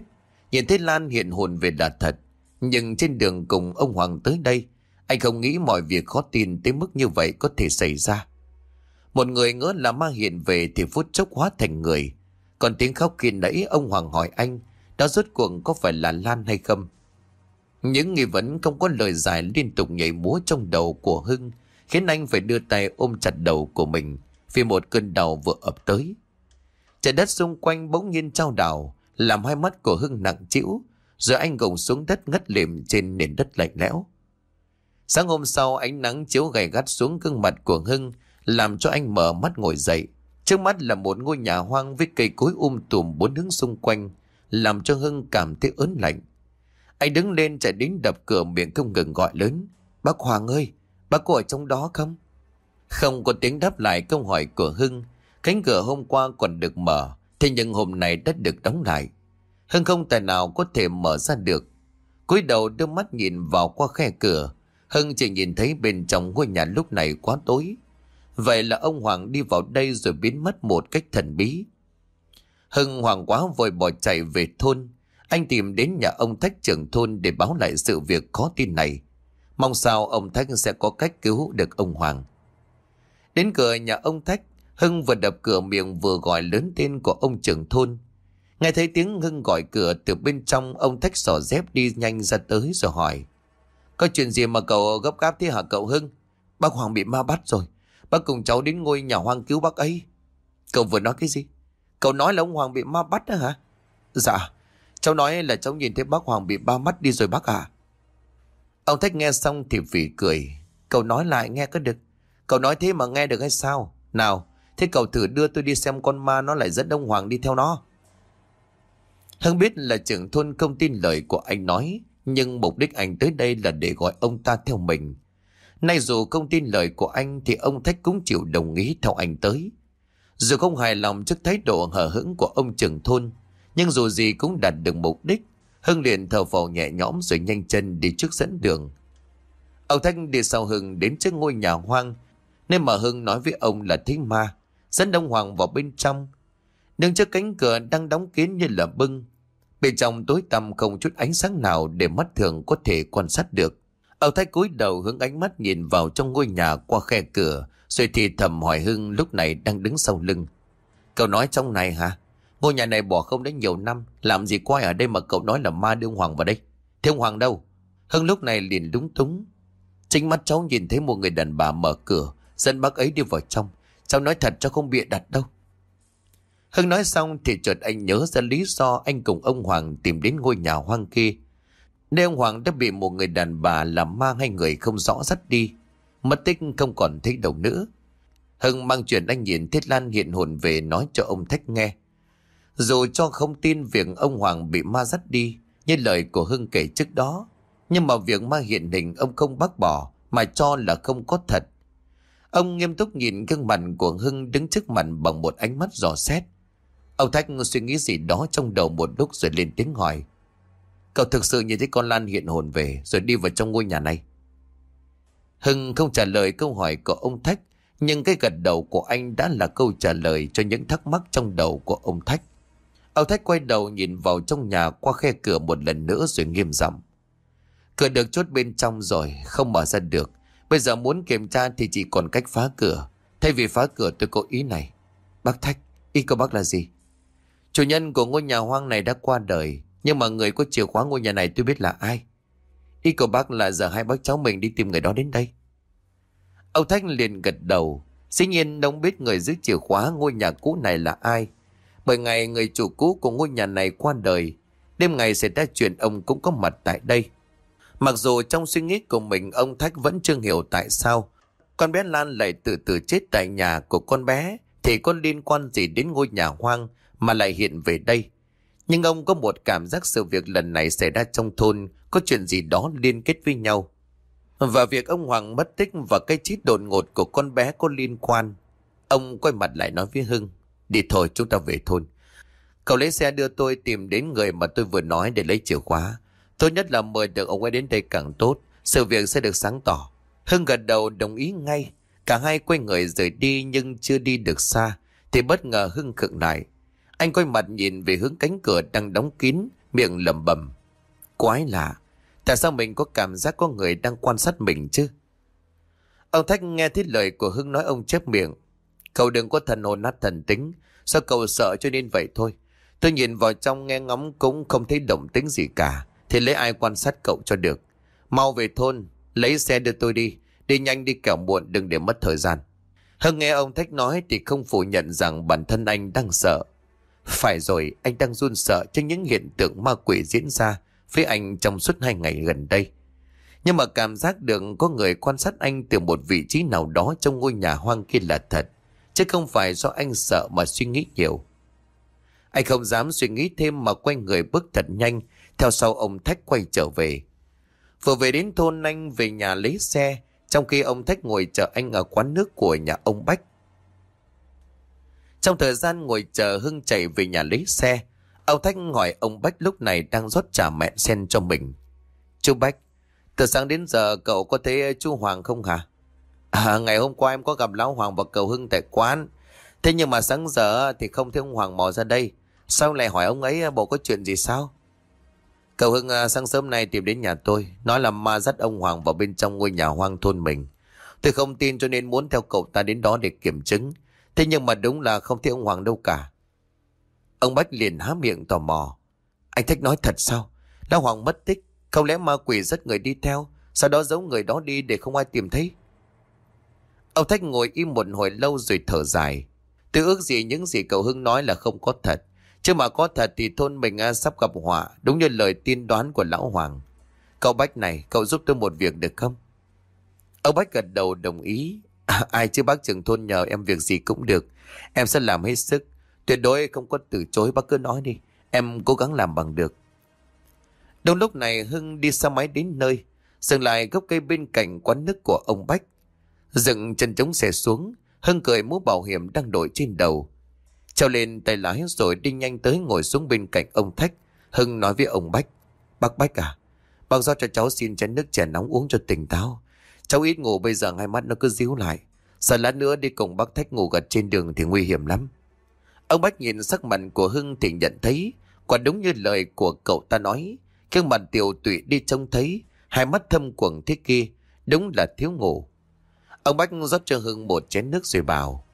Nhìn thấy Lan hiện hồn về là thật. Nhưng trên đường cùng ông Hoàng tới đây, anh không nghĩ mọi việc khó tin tới mức như vậy có thể xảy ra. Một người ngỡ là ma hiện về thì phút chốc hóa thành người. Còn tiếng khóc khi nãy ông Hoàng hỏi anh, đó rốt cuộc có phải là Lan hay không? Những nghi vấn không có lời giải liên tục nhảy múa trong đầu của Hưng, khiến anh phải đưa tay ôm chặt đầu của mình vì một cơn đau vừa ập tới. Trái đất xung quanh bỗng nhiên trao đảo, làm hai mắt của Hưng nặng trĩu, rồi anh gồng xuống đất ngất lịm trên nền đất lạnh lẽo. Sáng hôm sau ánh nắng chiếu gầy gắt xuống gương mặt của Hưng, làm cho anh mở mắt ngồi dậy. Trước mắt là một ngôi nhà hoang với cây cối um tùm bốn hướng xung quanh, làm cho Hưng cảm thấy ớn lạnh. Anh đứng lên chạy đến đập cửa miệng không ngừng gọi lớn. Bác Hoàng ơi, bác có ở trong đó không? Không có tiếng đáp lại câu hỏi của Hưng. Cánh cửa hôm qua còn được mở, thế nhưng hôm nay đã được đóng lại. Hưng không tài nào có thể mở ra được. cúi đầu đưa mắt nhìn vào qua khe cửa. Hưng chỉ nhìn thấy bên trong ngôi nhà lúc này quá tối. Vậy là ông Hoàng đi vào đây rồi biến mất một cách thần bí. Hưng hoàng quá vội bỏ chạy về thôn. Anh tìm đến nhà ông Thách trưởng thôn để báo lại sự việc khó tin này. Mong sao ông Thách sẽ có cách cứu được ông Hoàng. Đến cửa nhà ông Thách, Hưng vừa đập cửa miệng vừa gọi lớn tên của ông trưởng thôn. Nghe thấy tiếng Hưng gọi cửa từ bên trong, ông thách sỏ dép đi nhanh ra tới rồi hỏi. Có chuyện gì mà cậu gấp gáp thế hả cậu Hưng? Bác Hoàng bị ma bắt rồi. Bác cùng cháu đến ngôi nhà hoang cứu bác ấy. Cậu vừa nói cái gì? Cậu nói là ông Hoàng bị ma bắt đó hả? Dạ, cháu nói là cháu nhìn thấy bác Hoàng bị ba mắt đi rồi bác à. Ông Thách nghe xong thì phỉ cười. Cậu nói lại nghe có được. Cậu nói thế mà nghe được hay sao? Nào, thế cậu thử đưa tôi đi xem con ma nó lại dẫn ông Hoàng đi theo nó. Hưng biết là trưởng thôn không tin lời của anh nói, nhưng mục đích anh tới đây là để gọi ông ta theo mình. Nay dù không tin lời của anh thì ông Thách cũng chịu đồng ý theo anh tới. Dù không hài lòng trước thái độ hờ hững của ông trưởng thôn, nhưng dù gì cũng đạt được mục đích. Hưng liền thở phào nhẹ nhõm rồi nhanh chân đi trước dẫn đường. Ông Thanh đi sau Hưng đến trước ngôi nhà hoang, nên mà Hưng nói với ông là thích ma, dẫn ông Hoàng vào bên trong. Đứng trước cánh cửa đang đóng kín như là bưng. Bên trong tối tăm không chút ánh sáng nào để mắt thường có thể quan sát được. Ông thái cúi đầu hướng ánh mắt nhìn vào trong ngôi nhà qua khe cửa, rồi thì thầm hỏi Hưng lúc này đang đứng sau lưng. Cậu nói trong này hả? Ngôi nhà này bỏ không đến nhiều năm, làm gì quay ở đây mà cậu nói là ma đưa ông Hoàng vào đây? Thế ông Hoàng đâu? Hưng lúc này liền đúng túng. Chính mắt cháu nhìn thấy một người đàn bà mở cửa, dẫn bác ấy đi vào trong. Cháu nói thật cho không bịa đặt đâu. Hưng nói xong thì chợt anh nhớ ra lý do anh cùng ông Hoàng tìm đến ngôi nhà hoang kia. Nên ông Hoàng đã bị một người đàn bà làm ma hay người không rõ dắt đi. Mất tích không còn thấy đầu nữa. Hưng mang chuyện anh nhìn Thiết Lan hiện hồn về nói cho ông Thách nghe. Dù cho không tin việc ông Hoàng bị ma dắt đi, như lời của Hưng kể trước đó, nhưng mà việc ma hiện hình ông không bác bỏ, mà cho là không có thật. Ông nghiêm túc nhìn gương mặt của Hưng đứng trước mặt bằng một ánh mắt dò xét. Ông Thách suy nghĩ gì đó trong đầu một lúc rồi lên tiếng hỏi. Cậu thực sự nhìn thấy con Lan hiện hồn về rồi đi vào trong ngôi nhà này. Hưng không trả lời câu hỏi của ông Thách, nhưng cái gật đầu của anh đã là câu trả lời cho những thắc mắc trong đầu của ông Thách. Ông Thách quay đầu nhìn vào trong nhà qua khe cửa một lần nữa rồi nghiêm giọng. Cửa được chốt bên trong rồi, không mở ra được. Bây giờ muốn kiểm tra thì chỉ còn cách phá cửa. Thay vì phá cửa tôi có ý này. Bác Thách, ý của bác là gì? Chủ nhân của ngôi nhà hoang này đã qua đời, nhưng mà người có chìa khóa ngôi nhà này tôi biết là ai. Ý của bác là giờ hai bác cháu mình đi tìm người đó đến đây. Ông Thách liền gật đầu. Dĩ nhiên ông biết người giữ chìa khóa ngôi nhà cũ này là ai. Bởi ngày người chủ cũ của ngôi nhà này qua đời, đêm ngày xảy ra chuyện ông cũng có mặt tại đây. Mặc dù trong suy nghĩ của mình, ông Thách vẫn chưa hiểu tại sao con bé Lan lại tự tử chết tại nhà của con bé, thì có liên quan gì đến ngôi nhà hoang mà lại hiện về đây. Nhưng ông có một cảm giác sự việc lần này xảy ra trong thôn, có chuyện gì đó liên kết với nhau. Và việc ông Hoàng mất tích và cái chết đột ngột của con bé có liên quan. Ông quay mặt lại nói với Hưng. Đi thôi, chúng ta về thôn. Cậu lấy xe đưa tôi tìm đến người mà tôi vừa nói để lấy chìa khóa. Tốt nhất là mời được ông ấy đến đây càng tốt. Sự việc sẽ được sáng tỏ. Hưng gật đầu đồng ý ngay. Cả hai quay người rời đi nhưng chưa đi được xa. Thì bất ngờ Hưng khựng lại. Anh quay mặt nhìn về hướng cánh cửa đang đóng kín, miệng lẩm bẩm. Quái lạ, tại sao mình có cảm giác có người đang quan sát mình chứ? Ông Thách nghe thấy lời của Hưng nói ông chép miệng. Cậu đừng có thần hồn nát thần tính, sao cậu sợ cho nên vậy thôi. Tôi nhìn vào trong nghe ngóng cũng không thấy động tính gì cả, thì lấy ai quan sát cậu cho được. Mau về thôn, lấy xe đưa tôi đi, đi nhanh đi kẻo muộn đừng để mất thời gian. Hưng nghe ông Thách nói thì không phủ nhận rằng bản thân anh đang sợ. Phải rồi, anh đang run sợ trước những hiện tượng ma quỷ diễn ra với anh trong suốt hai ngày gần đây. Nhưng mà cảm giác được có người quan sát anh từ một vị trí nào đó trong ngôi nhà hoang kia là thật. Chứ không phải do anh sợ mà suy nghĩ nhiều. Anh không dám suy nghĩ thêm mà quay người bước thật nhanh, theo sau ông Thách quay trở về. Vừa về đến thôn anh về nhà lấy xe, trong khi ông Thách ngồi chờ anh ở quán nước của nhà ông Bách. Trong thời gian ngồi chờ Hưng chạy về nhà lấy xe, ông Thách hỏi ông Bách lúc này đang rót trà mẹ sen cho mình. Chú Bách, từ sáng đến giờ cậu có thấy chú Hoàng không hả? À, ngày hôm qua em có gặp Lão Hoàng và cậu Hưng tại quán. Thế nhưng mà sáng giờ thì không thấy ông Hoàng mò ra đây. Sao lại hỏi ông ấy bộ có chuyện gì sao? Cậu Hưng à, sáng sớm nay tìm đến nhà tôi, nói là ma dắt ông Hoàng vào bên trong ngôi nhà hoang thôn mình. Tôi không tin cho nên muốn theo cậu ta đến đó để kiểm chứng. Thế nhưng mà đúng là không thấy ông Hoàng đâu cả. Ông Bách liền há miệng tò mò. Anh Thách nói thật sao? Lão Hoàng mất tích. Không lẽ ma quỷ dắt người đi theo, sau đó giấu người đó đi để không ai tìm thấy? Ông Thách ngồi im một hồi lâu rồi thở dài. Tôi ước gì những gì cậu Hưng nói là không có thật. Chứ mà có thật thì thôn mình à, sắp gặp họa, đúng như lời tiên đoán của Lão Hoàng. Cậu Bách này, cậu giúp tôi một việc được không? Ông Bách gật đầu đồng ý. À, ai chứ bác trưởng thôn nhờ em việc gì cũng được. Em sẽ làm hết sức. Tuyệt đối không có từ chối bác cứ nói đi. Em cố gắng làm bằng được. Đông lúc này Hưng đi xe máy đến nơi. Dừng lại gốc cây bên cạnh quán nước của ông Bách. Dựng chân trống xe xuống. Hưng cười mũ bảo hiểm đang đội trên đầu. Treo lên tay lái rồi đi nhanh tới ngồi xuống bên cạnh ông Thách. Hưng nói với ông Bách. Bác Bách à, bác do cho cháu xin chén nước chè nóng uống cho tỉnh táo. Cháu ít ngủ bây giờ hai mắt nó cứ díu lại. Sợ lát nữa đi cùng bác Thách ngủ gật trên đường thì nguy hiểm lắm. Ông Bách nhìn sắc mặt của Hưng thì nhận thấy, quả đúng như lời của cậu ta nói. Gương mặt tiểu tụy đi trông thấy, hai mắt thâm quầng thế kia, đúng là thiếu ngủ. Ông Bách rót cho Hưng một chén nước rồi bảo.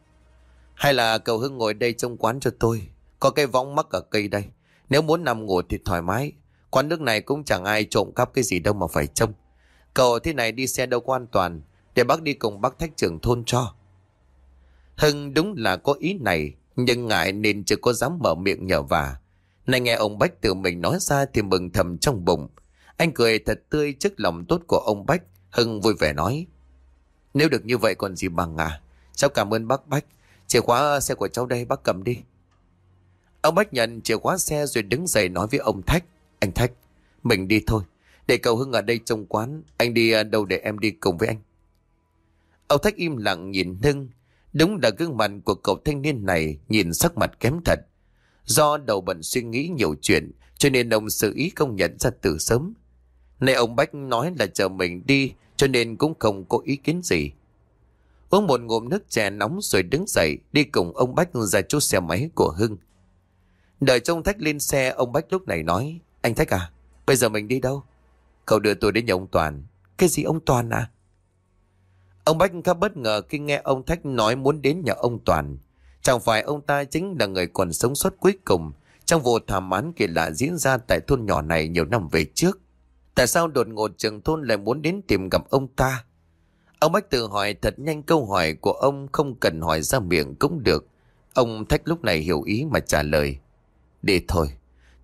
Hay là cậu Hưng ngồi đây trong quán cho tôi, có cây võng mắc ở cây đây. Nếu muốn nằm ngủ thì thoải mái, quán nước này cũng chẳng ai trộm cắp cái gì đâu mà phải trông. Cậu thế này đi xe đâu có an toàn, để bác đi cùng bác thách trưởng thôn cho. Hưng đúng là có ý này, nhưng ngại nên chưa có dám mở miệng nhờ vả. Này nghe ông Bách tự mình nói ra thì mừng thầm trong bụng. Anh cười thật tươi trước lòng tốt của ông Bách. Hưng vui vẻ nói. Nếu được như vậy còn gì bằng à? Cháu cảm ơn bác Bách. Chìa khóa xe của cháu đây bác cầm đi. Ông Bách nhận chìa khóa xe rồi đứng dậy nói với ông Thách. Anh Thách, mình đi thôi. Để cậu Hưng ở đây trong quán. Anh đi à, đâu để em đi cùng với anh. Ông Thách im lặng nhìn Hưng. Đúng là gương mặt của cậu thanh niên này nhìn sắc mặt kém thật. Do đầu bận suy nghĩ nhiều chuyện cho nên ông sự ý công nhận ra từ sớm. Này ông Bách nói là chờ mình đi cho nên cũng không có ý kiến gì. Uống một ngụm nước chè nóng rồi đứng dậy đi cùng ông Bách ra chỗ xe máy của Hưng. Đợi trông Thách lên xe ông Bách lúc này nói Anh Thách à, bây giờ mình đi đâu? Cậu đưa tôi đến nhà ông Toàn. Cái gì ông Toàn à? Ông Bách khá bất ngờ khi nghe ông Thách nói muốn đến nhà ông Toàn. Chẳng phải ông ta chính là người còn sống sót cuối cùng trong vụ thảm án kỳ lạ diễn ra tại thôn nhỏ này nhiều năm về trước. Tại sao đột ngột trường thôn lại muốn đến tìm gặp ông ta? Ông Bách tự hỏi thật nhanh câu hỏi của ông không cần hỏi ra miệng cũng được. Ông Thách lúc này hiểu ý mà trả lời. Đi thôi,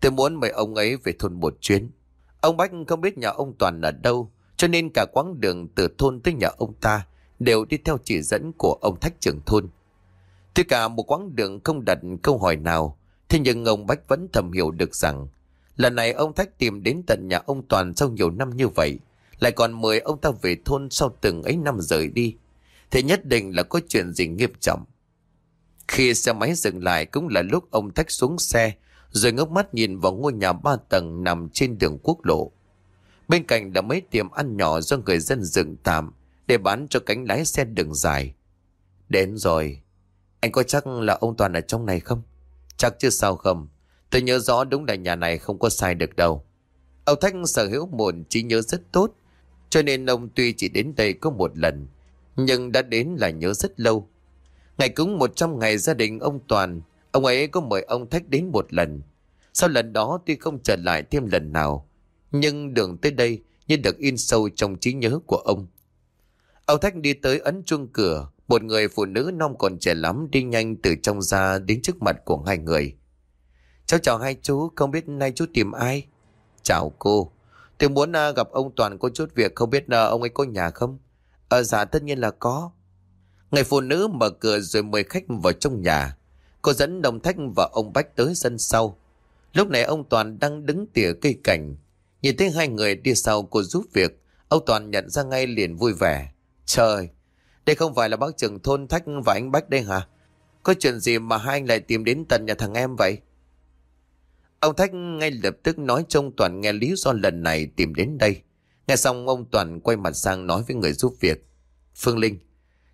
tôi muốn mời ông ấy về thôn một chuyến. Ông Bách không biết nhà ông Toàn ở đâu, cho nên cả quãng đường từ thôn tới nhà ông ta đều đi theo chỉ dẫn của ông Thách trưởng thôn. Tuy cả một quãng đường không đặt câu hỏi nào, thế nhưng ông Bách vẫn thầm hiểu được rằng lần này ông Thách tìm đến tận nhà ông Toàn sau nhiều năm như vậy, lại còn mời ông ta về thôn sau từng ấy năm rời đi, thì nhất định là có chuyện gì nghiêm trọng. Khi xe máy dừng lại cũng là lúc ông Thách xuống xe, rồi ngước mắt nhìn vào ngôi nhà ba tầng nằm trên đường quốc lộ. Bên cạnh là mấy tiệm ăn nhỏ do người dân dựng tạm để bán cho cánh lái xe đường dài. Đến rồi, anh có chắc là ông Toàn ở trong này không? Chắc chứ sao không. Tôi nhớ rõ đúng là nhà này không có sai được đâu. Ông Thanh sở hữu một trí nhớ rất tốt. Cho nên ông tuy chỉ đến đây có một lần. Nhưng đã đến là nhớ rất lâu. Ngày cúng 100 ngày gia đình ông Toàn. Ông ấy có mời ông Thách đến một lần. Sau lần đó tuy không trở lại thêm lần nào. Nhưng đường tới đây như được in sâu trong trí nhớ của ông. Ông Thách đi tới ấn chuông cửa. Một người phụ nữ non còn trẻ lắm đi nhanh từ trong ra đến trước mặt của hai người. Cháu chào hai chú, không biết nay chú tìm ai? Chào cô, tôi muốn uh, gặp ông Toàn có chút việc, không biết uh, ông ấy có nhà không? Ờ dạ tất nhiên là có. Người phụ nữ mở cửa rồi mời khách vào trong nhà. Cô dẫn đồng thách và ông Bách tới sân sau. Lúc này ông Toàn đang đứng tỉa cây cảnh. Nhìn thấy hai người đi sau cô giúp việc. Ông Toàn nhận ra ngay liền vui vẻ. Trời, đây không phải là bác trưởng thôn Thách và anh Bách đây hả? Có chuyện gì mà hai anh lại tìm đến tận nhà thằng em vậy? Ông Thách ngay lập tức nói cho ông Toàn nghe lý do lần này tìm đến đây. Nghe xong ông Toàn quay mặt sang nói với người giúp việc. Phương Linh,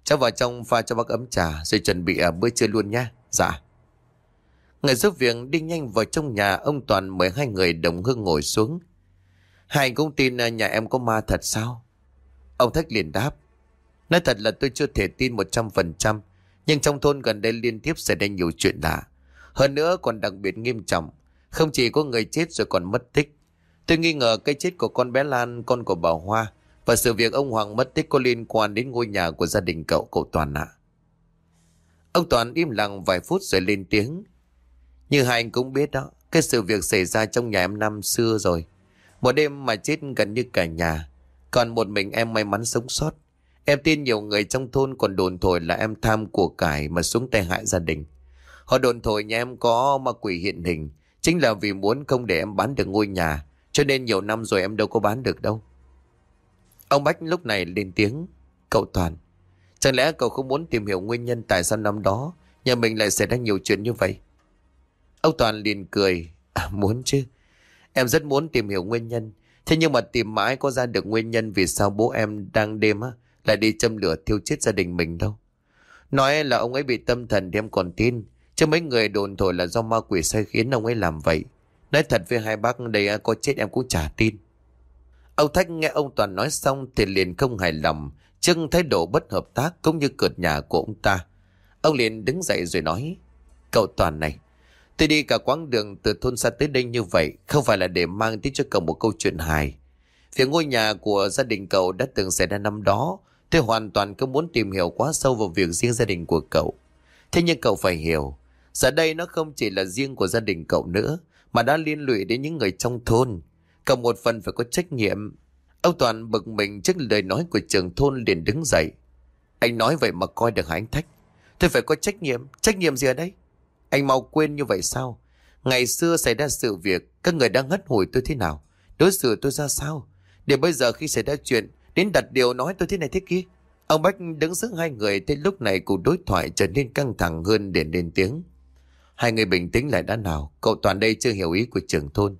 cháu vào trong pha cho bác ấm trà rồi chuẩn bị à, bữa trưa luôn nha. Dạ. Người giúp việc đi nhanh vào trong nhà ông Toàn mời hai người đồng hương ngồi xuống. Hai cũng tin à, nhà em có ma thật sao? Ông Thách liền đáp. Nói thật là tôi chưa thể tin 100%, nhưng trong thôn gần đây liên tiếp xảy ra nhiều chuyện lạ. Hơn nữa còn đặc biệt nghiêm trọng. Không chỉ có người chết rồi còn mất tích. Tôi nghi ngờ cái chết của con bé Lan, con của bà Hoa và sự việc ông Hoàng mất tích có liên quan đến ngôi nhà của gia đình cậu, cậu Toàn ạ. Ông Toàn im lặng vài phút rồi lên tiếng. Như hai anh cũng biết đó, cái sự việc xảy ra trong nhà em năm xưa rồi. Một đêm mà chết gần như cả nhà. Còn một mình em may mắn sống sót. Em tin nhiều người trong thôn còn đồn thổi là em tham của cải mà xuống tay hại gia đình. Họ đồn thổi nhà em có ma quỷ hiện hình. Chính là vì muốn không để em bán được ngôi nhà. Cho nên nhiều năm rồi em đâu có bán được đâu. Ông Bách lúc này lên tiếng. Cậu Toàn, chẳng lẽ cậu không muốn tìm hiểu nguyên nhân tại sao năm đó nhà mình lại xảy ra nhiều chuyện như vậy? Ông Toàn liền cười. À, muốn chứ. Em rất muốn tìm hiểu nguyên nhân. Thế nhưng mà tìm mãi có ra được nguyên nhân vì sao bố em đang đêm á, lại đi châm lửa thiêu chết gia đình mình đâu. Nói là ông ấy bị tâm thần thì em còn tin. Chứ mấy người đồn thổi là do ma quỷ sai khiến ông ấy làm vậy. Nói thật với hai bác, đây có chết em cũng chả tin. Ông Thách nghe ông Toàn nói xong thì liền không hài lòng chân thái độ bất hợp tác cũng như cợt nhà của ông ta. Ông liền đứng dậy rồi nói, Cậu Toàn này, Tôi đi cả quãng đường từ thôn xa tới đây như vậy, không phải là để mang tới cho cậu một câu chuyện hài. Phía ngôi nhà của gia đình cậu đã từng xảy ra năm đó, tôi hoàn toàn không muốn tìm hiểu quá sâu vào việc riêng gia đình của cậu. Thế nhưng cậu phải hiểu giờ đây nó không chỉ là riêng của gia đình cậu nữa mà đã liên lụy đến những người trong thôn. Cậu một phần phải có trách nhiệm. Ông Toàn bực mình trước lời nói của trường thôn liền đứng dậy. Anh nói vậy mà coi được hả anh Thách? Tôi phải có trách nhiệm. Trách nhiệm gì ở đây? Anh mau quên như vậy sao? Ngày xưa xảy ra sự việc, các người đang hất hủi tôi thế nào? Đối xử tôi ra sao? Để bây giờ khi xảy ra chuyện, đến đặt điều nói tôi thế này thế kia. Ông Bách đứng giữa hai người, thế lúc này cuộc đối thoại trở nên căng thẳng hơn để lên tiếng. Hai người bình tĩnh lại đã nào, cậu toàn đây chưa hiểu ý của trưởng thôn.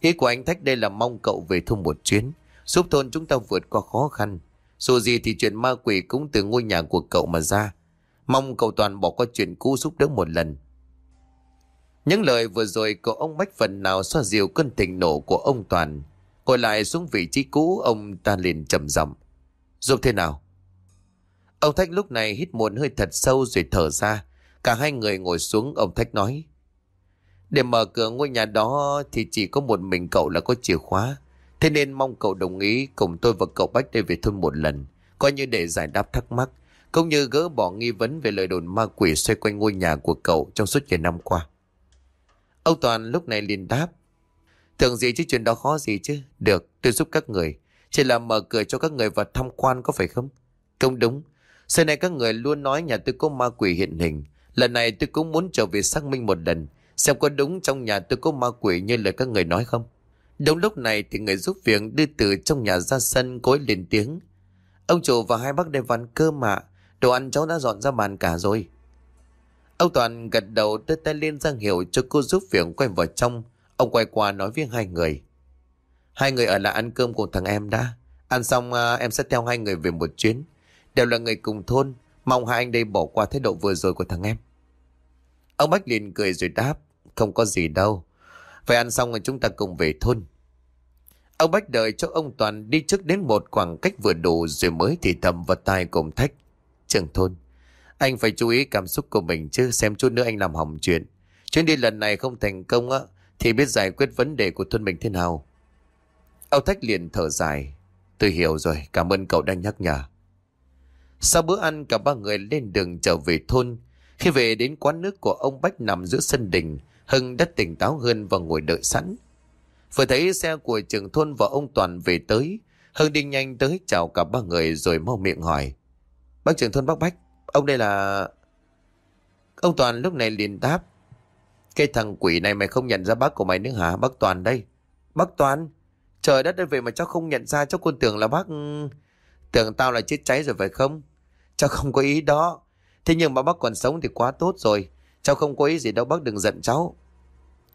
Ý của anh Thách đây là mong cậu về thôn một chuyến, giúp thôn chúng ta vượt qua khó khăn. Dù gì thì chuyện ma quỷ cũng từ ngôi nhà của cậu mà ra. Mong cậu toàn bỏ qua chuyện cũ giúp đỡ một lần. Những lời vừa rồi của ông Bách phần nào xoa dịu cơn tình nổ của ông Toàn. Ngồi lại xuống vị trí cũ, ông ta liền trầm giọng. Giúp thế nào? Ông Thách lúc này hít một hơi thật sâu rồi thở ra. Cả hai người ngồi xuống, ông Thách nói. Để mở cửa ngôi nhà đó thì chỉ có một mình cậu là có chìa khóa. Thế nên mong cậu đồng ý cùng tôi và cậu Bách đây về thôn một lần. Coi như để giải đáp thắc mắc. Cũng như gỡ bỏ nghi vấn về lời đồn ma quỷ xoay quanh ngôi nhà của cậu trong suốt nhiều năm qua. Ông Toàn lúc này liền đáp. Tưởng gì chứ chuyện đó khó gì chứ. Được, tôi giúp các người. Chỉ là mở cửa cho các người vào tham quan có phải không? Không đúng. Xưa này các người luôn nói nhà tôi có ma quỷ hiện hình. Lần này tôi cũng muốn trở về xác minh một lần. Xem có đúng trong nhà tôi có ma quỷ như lời các người nói không? Đúng lúc này thì người giúp việc đưa từ trong nhà ra sân cối lên tiếng. Ông chủ và hai bác đem văn cơm mà. Đồ ăn cháu đã dọn ra bàn cả rồi. Ông Toàn gật đầu đưa tay lên giang hiệu cho cô giúp việc quay vào trong. Ông quay qua nói với hai người. Hai người ở lại ăn cơm cùng thằng em đã. Ăn xong à, em sẽ theo hai người về một chuyến. Đều là người cùng thôn. Mong hai anh đây bỏ qua thái độ vừa rồi của thằng em. Ông Bách liền cười rồi đáp. Không có gì đâu. Phải ăn xong rồi chúng ta cùng về thôn. Ông Bách đợi cho ông Toàn đi trước đến một khoảng cách vừa đủ rồi mới thì thầm vào tai cùng thách. Trường thôn. Anh phải chú ý cảm xúc của mình chứ xem chút nữa anh làm hỏng chuyện. Chuyến đi lần này không thành công á thì biết giải quyết vấn đề của thôn mình thế nào. ông Thách liền thở dài. Tôi hiểu rồi, cảm ơn cậu đang nhắc nhở. Sau bữa ăn cả ba người lên đường trở về thôn. Khi về đến quán nước của ông Bách nằm giữa sân đình, Hưng đã tỉnh táo hơn và ngồi đợi sẵn. Vừa thấy xe của trưởng thôn và ông Toàn về tới, Hưng đi nhanh tới chào cả ba người rồi mau miệng hỏi. Bác trưởng thôn bác Bách, Ông đây là... Ông Toàn lúc này liền đáp. Cái thằng quỷ này mày không nhận ra bác của mày nữa hả? Bác Toàn đây. Bác Toàn? Trời đất ơi về mà cháu không nhận ra cháu còn tưởng là bác... Ừ, tưởng tao là chết cháy rồi phải không? Cháu không có ý đó. Thế nhưng mà bác còn sống thì quá tốt rồi. Cháu không có ý gì đâu bác đừng giận cháu.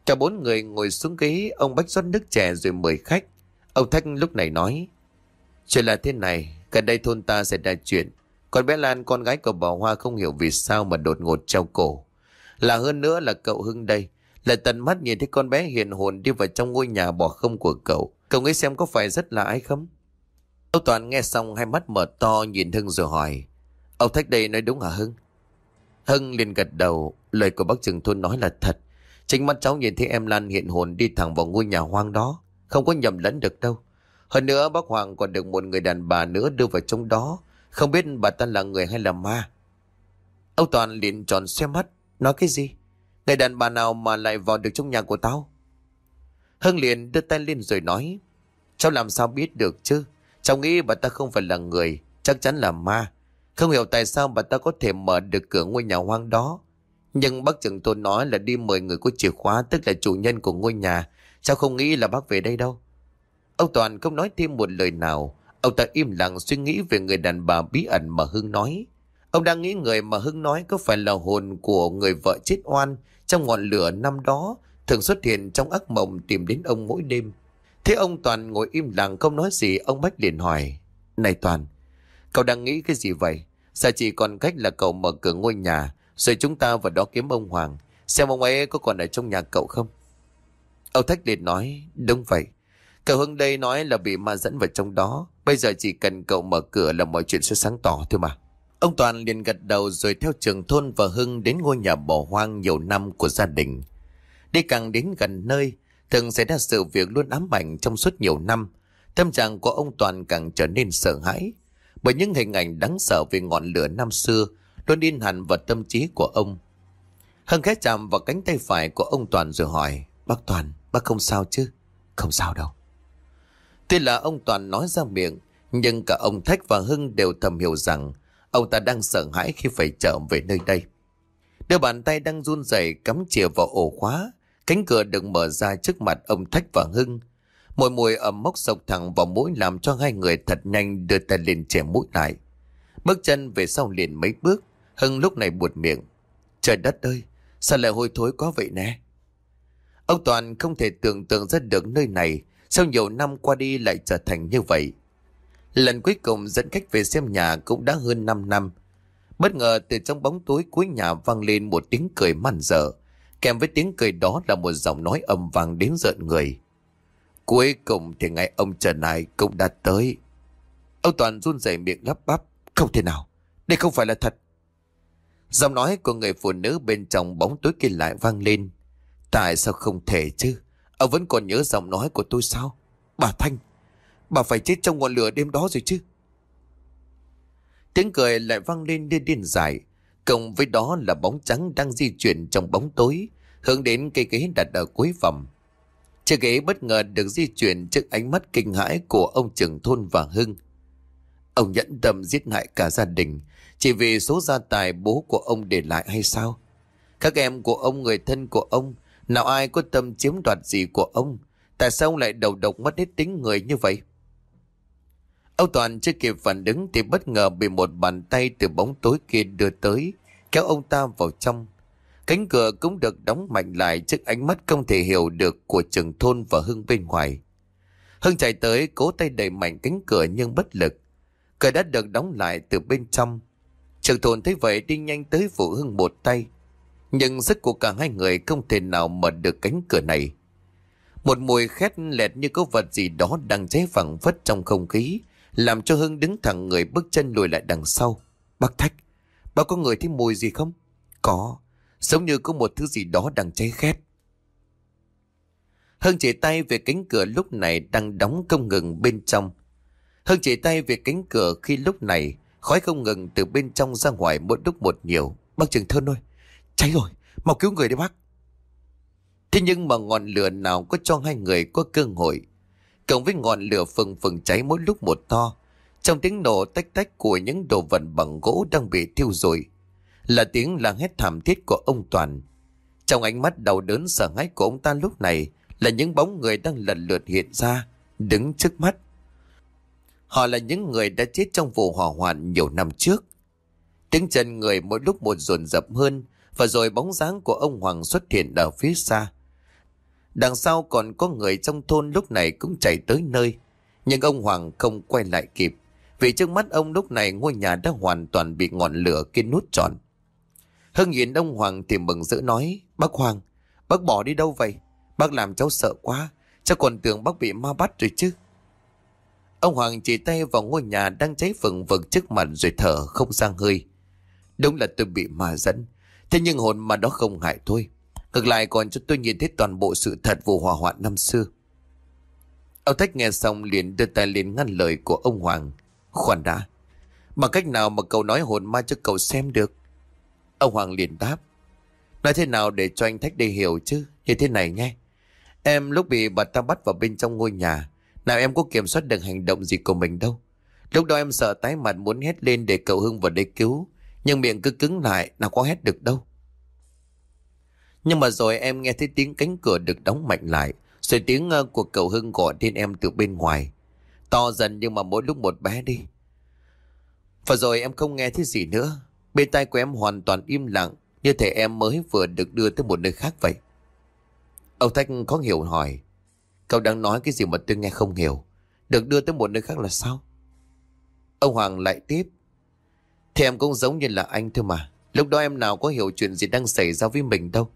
Cả bốn người ngồi xuống ghế, ông Bách rót nước chè rồi mời khách. Ông Thanh lúc này nói. Chuyện là thế này, gần đây thôn ta sẽ ra chuyện. Còn bé Lan con gái của bà Hoa không hiểu vì sao mà đột ngột treo cổ. Là hơn nữa là cậu Hưng đây. Là tận mắt nhìn thấy con bé hiền hồn đi vào trong ngôi nhà bỏ không của cậu. Cậu ấy xem có phải rất là ai không? Âu Toàn nghe xong hai mắt mở to nhìn Hưng rồi hỏi. Ông Thách đây nói đúng hả Hưng? Hưng liền gật đầu, lời của bác trưởng thôn nói là thật. Chính mắt cháu nhìn thấy em Lan hiện hồn đi thẳng vào ngôi nhà hoang đó. Không có nhầm lẫn được đâu. Hơn nữa bác Hoàng còn được một người đàn bà nữa đưa vào trong đó. Không biết bà ta là người hay là ma. Ông Toàn liền tròn xe mắt. Nói cái gì? Người đàn bà nào mà lại vào được trong nhà của tao? Hưng liền đưa tay lên rồi nói. Cháu làm sao biết được chứ? Cháu nghĩ bà ta không phải là người. Chắc chắn là ma. Không hiểu tại sao bà ta có thể mở được cửa ngôi nhà hoang đó. Nhưng bác trưởng tôn nói là đi mời người có chìa khóa tức là chủ nhân của ngôi nhà. sao không nghĩ là bác về đây đâu. Ông Toàn không nói thêm một lời nào. Ông ta im lặng suy nghĩ về người đàn bà bí ẩn mà Hưng nói. Ông đang nghĩ người mà Hưng nói có phải là hồn của người vợ chết oan trong ngọn lửa năm đó thường xuất hiện trong ác mộng tìm đến ông mỗi đêm. Thế ông Toàn ngồi im lặng không nói gì ông Bách liền hỏi. Này Toàn, cậu đang nghĩ cái gì vậy? Sao chỉ còn cách là cậu mở cửa ngôi nhà rồi chúng ta vào đó kiếm ông Hoàng xem ông ấy có còn ở trong nhà cậu không? Ông Thách liền nói đúng vậy. Cậu Hưng đây nói là bị ma dẫn vào trong đó. Bây giờ chỉ cần cậu mở cửa là mọi chuyện sẽ sáng tỏ thôi mà. Ông Toàn liền gật đầu rồi theo trường thôn và Hưng đến ngôi nhà bỏ hoang nhiều năm của gia đình. Đi càng đến gần nơi, thường xảy ra sự việc luôn ám ảnh trong suốt nhiều năm. Tâm trạng của ông Toàn càng trở nên sợ hãi. Bởi những hình ảnh đáng sợ về ngọn lửa năm xưa luôn in hẳn vào tâm trí của ông. Hưng khẽ chạm vào cánh tay phải của ông Toàn rồi hỏi, Bác Toàn, bác không sao chứ? Không sao đâu. Tuy là ông Toàn nói ra miệng, nhưng cả ông Thách và Hưng đều thầm hiểu rằng ông ta đang sợ hãi khi phải trở về nơi đây. đưa bàn tay đang run rẩy cắm chìa vào ổ khóa, cánh cửa được mở ra trước mặt ông Thách và Hưng. Mùi mùi ẩm mốc sộc thẳng vào mũi làm cho hai người thật nhanh đưa tay lên che mũi lại. Bước chân về sau liền mấy bước, Hưng lúc này buột miệng. Trời đất ơi, sao lại hôi thối quá vậy nè? Ông Toàn không thể tưởng tượng ra được nơi này sau nhiều năm qua đi lại trở thành như vậy. Lần cuối cùng dẫn khách về xem nhà cũng đã hơn 5 năm. Bất ngờ từ trong bóng tối cuối nhà vang lên một tiếng cười man dở. Kèm với tiếng cười đó là một giọng nói âm vang đến giận người. Cuối cùng thì ngày ông Trần này cũng đã tới. Ông Toàn run rẩy miệng lắp bắp. Không thể nào, đây không phải là thật. Giọng nói của người phụ nữ bên trong bóng tối kia lại vang lên. Tại sao không thể chứ? Ông vẫn còn nhớ giọng nói của tôi sao? Bà Thanh, bà phải chết trong ngọn lửa đêm đó rồi chứ? Tiếng cười lại vang lên điên điên dài. Cộng với đó là bóng trắng đang di chuyển trong bóng tối, hướng đến cây ghế đặt ở cuối phòng. Chiếc ghế bất ngờ được di chuyển trước ánh mắt kinh hãi của ông trưởng thôn và Hưng. Ông nhẫn tâm giết hại cả gia đình, chỉ vì số gia tài bố của ông để lại hay sao? Các em của ông, người thân của ông, nào ai có tâm chiếm đoạt gì của ông? Tại sao ông lại đầu độc mất hết tính người như vậy? Ông Toàn chưa kịp phản ứng thì bất ngờ bị một bàn tay từ bóng tối kia đưa tới, kéo ông ta vào trong. Cánh cửa cũng được đóng mạnh lại trước ánh mắt không thể hiểu được của trường thôn và Hưng bên ngoài. Hưng chạy tới cố tay đẩy mạnh cánh cửa nhưng bất lực. Cửa đã được đóng lại từ bên trong. Trường thôn thấy vậy đi nhanh tới phụ Hưng một tay. Nhưng sức của cả hai người không thể nào mở được cánh cửa này. Một mùi khét lẹt như có vật gì đó đang cháy phẳng phất trong không khí, làm cho Hưng đứng thẳng người bước chân lùi lại đằng sau. Bác Thách, bác có người thấy mùi gì không? Có, giống như có một thứ gì đó đang cháy khét. Hưng chỉ tay về cánh cửa lúc này đang đóng không ngừng bên trong. Hưng chỉ tay về cánh cửa khi lúc này khói không ngừng từ bên trong ra ngoài mỗi lúc một nhiều. Bác Trường Thơn ơi, cháy rồi, mau cứu người đi bác. Thế nhưng mà ngọn lửa nào có cho hai người có cơ hội. Cộng với ngọn lửa phừng phừng cháy mỗi lúc một to. Trong tiếng nổ tách tách của những đồ vật bằng gỗ đang bị thiêu rụi là tiếng là hét thảm thiết của ông Toàn. Trong ánh mắt đau đớn sợ hãi của ông ta lúc này là những bóng người đang lần lượt hiện ra, đứng trước mắt. Họ là những người đã chết trong vụ hỏa hoạn nhiều năm trước. Tiếng chân người mỗi lúc một dồn dập hơn, và rồi bóng dáng của ông Hoàng xuất hiện ở phía xa. Đằng sau còn có người trong thôn lúc này cũng chạy tới nơi. Nhưng ông Hoàng không quay lại kịp. Vì trước mắt ông lúc này ngôi nhà đã hoàn toàn bị ngọn lửa kia nút tròn. Hưng nhìn ông Hoàng thì mừng rỡ nói. Bác Hoàng, bác bỏ đi đâu vậy? Bác làm cháu sợ quá. Cháu còn tưởng bác bị ma bắt rồi chứ. Ông Hoàng chỉ tay vào ngôi nhà đang cháy phừng vực trước mặt rồi thở không sang hơi. Đúng là tôi bị ma dẫn. Thế nhưng hồn mà đó không hại thôi. Ngược lại còn cho tôi nhìn thấy toàn bộ sự thật vụ hỏa hoạn năm xưa. Ông Thách nghe xong liền đưa tay lên ngăn lời của ông Hoàng. Khoan đã. Bằng cách nào mà cậu nói hồn ma cho cậu xem được? Ông Hoàng liền đáp. Nói thế nào để cho anh Thách đây hiểu chứ? Như thế này nhé. Em lúc bị bà ta bắt vào bên trong ngôi nhà. Nào em có kiểm soát được hành động gì của mình đâu. Lúc đó em sợ tái mặt muốn hét lên để cậu Hưng vào đây cứu. Nhưng miệng cứ cứng lại, nào có hét được đâu. Nhưng mà rồi em nghe thấy tiếng cánh cửa được đóng mạnh lại. Rồi tiếng ờ, của cậu Hưng gọi tên em từ bên ngoài. To dần nhưng mà mỗi lúc một bé đi. Và rồi em không nghe thấy gì nữa. Bên tai của em hoàn toàn im lặng. Như thể em mới vừa được đưa tới một nơi khác vậy. Ông Thanh khó hiểu hỏi. Cậu đang nói cái gì mà tôi nghe không hiểu. Được đưa tới một nơi khác là sao? Ông Hoàng lại tiếp. Thì em cũng giống như là anh thôi mà. Lúc đó em nào có hiểu chuyện gì đang xảy ra với mình đâu.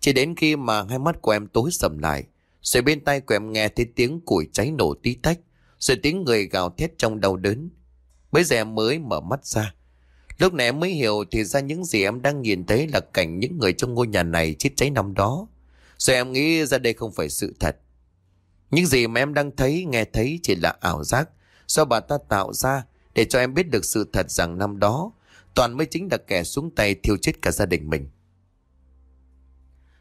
Chỉ đến khi mà hai mắt của em tối sầm lại. Rồi bên tay của em nghe thấy tiếng củi cháy nổ tí tách. Rồi tiếng người gào thét trong đau đớn. Bây giờ em mới mở mắt ra. Lúc này em mới hiểu thì ra những gì em đang nhìn thấy là cảnh những người trong ngôi nhà này chết cháy năm đó. Rồi em nghĩ ra đây không phải sự thật. Những gì mà em đang thấy, nghe thấy chỉ là ảo giác do bà ta tạo ra để cho em biết được sự thật rằng năm đó Toàn mới chính là kẻ xuống tay thiêu chết cả gia đình mình.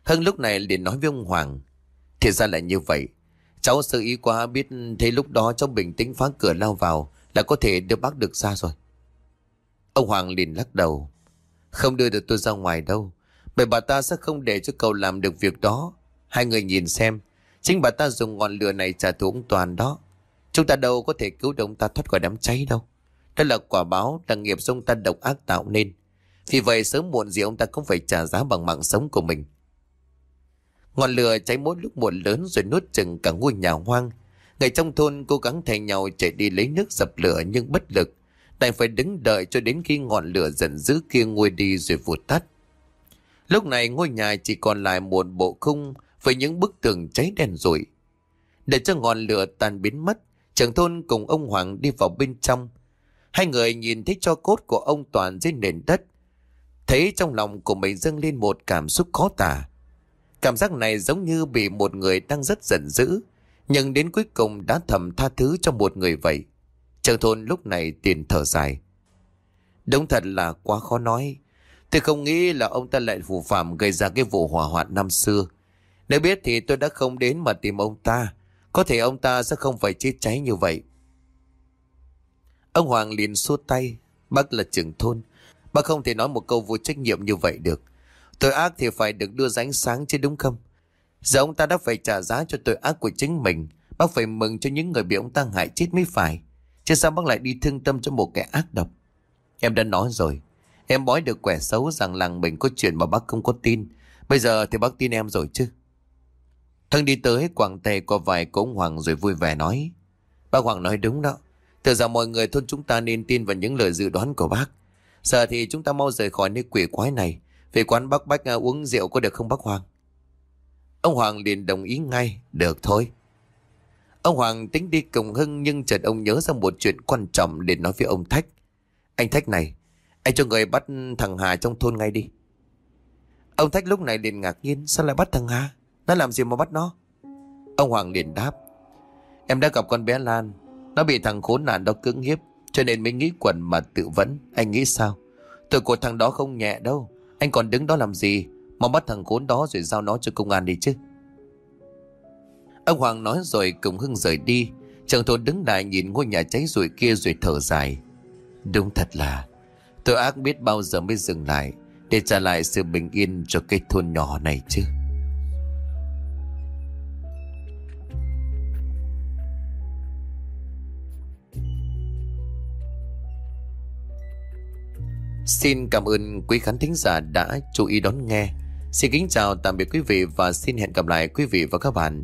Hưng lúc này liền nói với ông Hoàng Thì ra là như vậy Cháu sơ ý quá biết thấy lúc đó cháu bình tĩnh phá cửa lao vào Là có thể đưa bác được ra rồi Ông Hoàng liền lắc đầu. Không đưa được tôi ra ngoài đâu. Bởi bà ta sẽ không để cho cậu làm được việc đó. Hai người nhìn xem. Chính bà ta dùng ngọn lửa này trả thù ông Toàn đó. Chúng ta đâu có thể cứu được ông ta thoát khỏi đám cháy đâu. Đó là quả báo là nghiệp do ông ta độc ác tạo nên. Vì vậy sớm muộn gì ông ta cũng phải trả giá bằng mạng sống của mình. Ngọn lửa cháy mỗi lúc một lớn rồi nuốt chừng cả ngôi nhà hoang. Người trong thôn cố gắng thay nhau chạy đi lấy nước dập lửa nhưng bất lực. Đành phải đứng đợi cho đến khi ngọn lửa giận dữ kia nguôi đi rồi vụt tắt Lúc này ngôi nhà chỉ còn lại một bộ khung với những bức tường cháy đen rồi. Để cho ngọn lửa tan biến mất, trưởng thôn cùng ông Hoàng đi vào bên trong. Hai người nhìn thấy cho cốt của ông Toàn dưới nền đất. Thấy trong lòng của mình dâng lên một cảm xúc khó tả. Cảm giác này giống như bị một người đang rất giận dữ, nhưng đến cuối cùng đã thầm tha thứ cho một người vậy. Trưởng thôn lúc này tiền thở dài. Đúng thật là quá khó nói. Tôi không nghĩ là ông ta lại phù phạm gây ra cái vụ hỏa hoạn năm xưa. Nếu biết thì tôi đã không đến mà tìm ông ta. Có thể ông ta sẽ không phải chết cháy như vậy. Ông Hoàng liền xua tay. Bác là trưởng thôn. Bác không thể nói một câu vô trách nhiệm như vậy được. Tội ác thì phải được đưa ra ánh sáng chứ đúng không? Giờ ông ta đã phải trả giá cho tội ác của chính mình. Bác phải mừng cho những người bị ông ta hại chết mới phải. Chứ sao bác lại đi thương tâm cho một kẻ ác độc? Em đã nói rồi. Em bói được quẻ xấu rằng làng mình có chuyện mà bác không có tin. Bây giờ thì bác tin em rồi chứ. Thân đi tới quảng tay qua vài của ông Hoàng rồi vui vẻ nói. Bác Hoàng nói đúng đó. Thực ra mọi người thôn chúng ta nên tin vào những lời dự đoán của bác. Giờ thì chúng ta mau rời khỏi nơi quỷ quái này. Về quán bác bách à, uống rượu có được không bác Hoàng? Ông Hoàng liền đồng ý ngay. Được thôi. Ông Hoàng tính đi cùng Hưng nhưng chợt ông nhớ ra một chuyện quan trọng để nói với ông Thách. Anh Thách này, anh cho người bắt thằng Hà trong thôn ngay đi. Ông Thách lúc này liền ngạc nhiên. Sao lại bắt thằng Hà? Nó làm gì mà bắt nó? Ông Hoàng liền đáp. Em đã gặp con bé Lan. Nó bị thằng khốn nạn đó cưỡng hiếp. Cho nên mới nghĩ quẩn mà tự vấn. Anh nghĩ sao? Tội của thằng đó không nhẹ đâu. Anh còn đứng đó làm gì? Mà bắt thằng khốn đó rồi giao nó cho công an đi chứ. Ông Hoàng nói rồi cùng Hưng rời đi. Chàng thôn đứng lại nhìn ngôi nhà cháy rụi kia rồi thở dài. Đúng thật là, tôi ác biết bao giờ mới dừng lại Để trả lại sự bình yên cho cái thôn nhỏ này chứ Xin cảm ơn quý khán thính giả đã chú ý đón nghe. Xin kính chào, tạm biệt quý vị và xin hẹn gặp lại quý vị và các bạn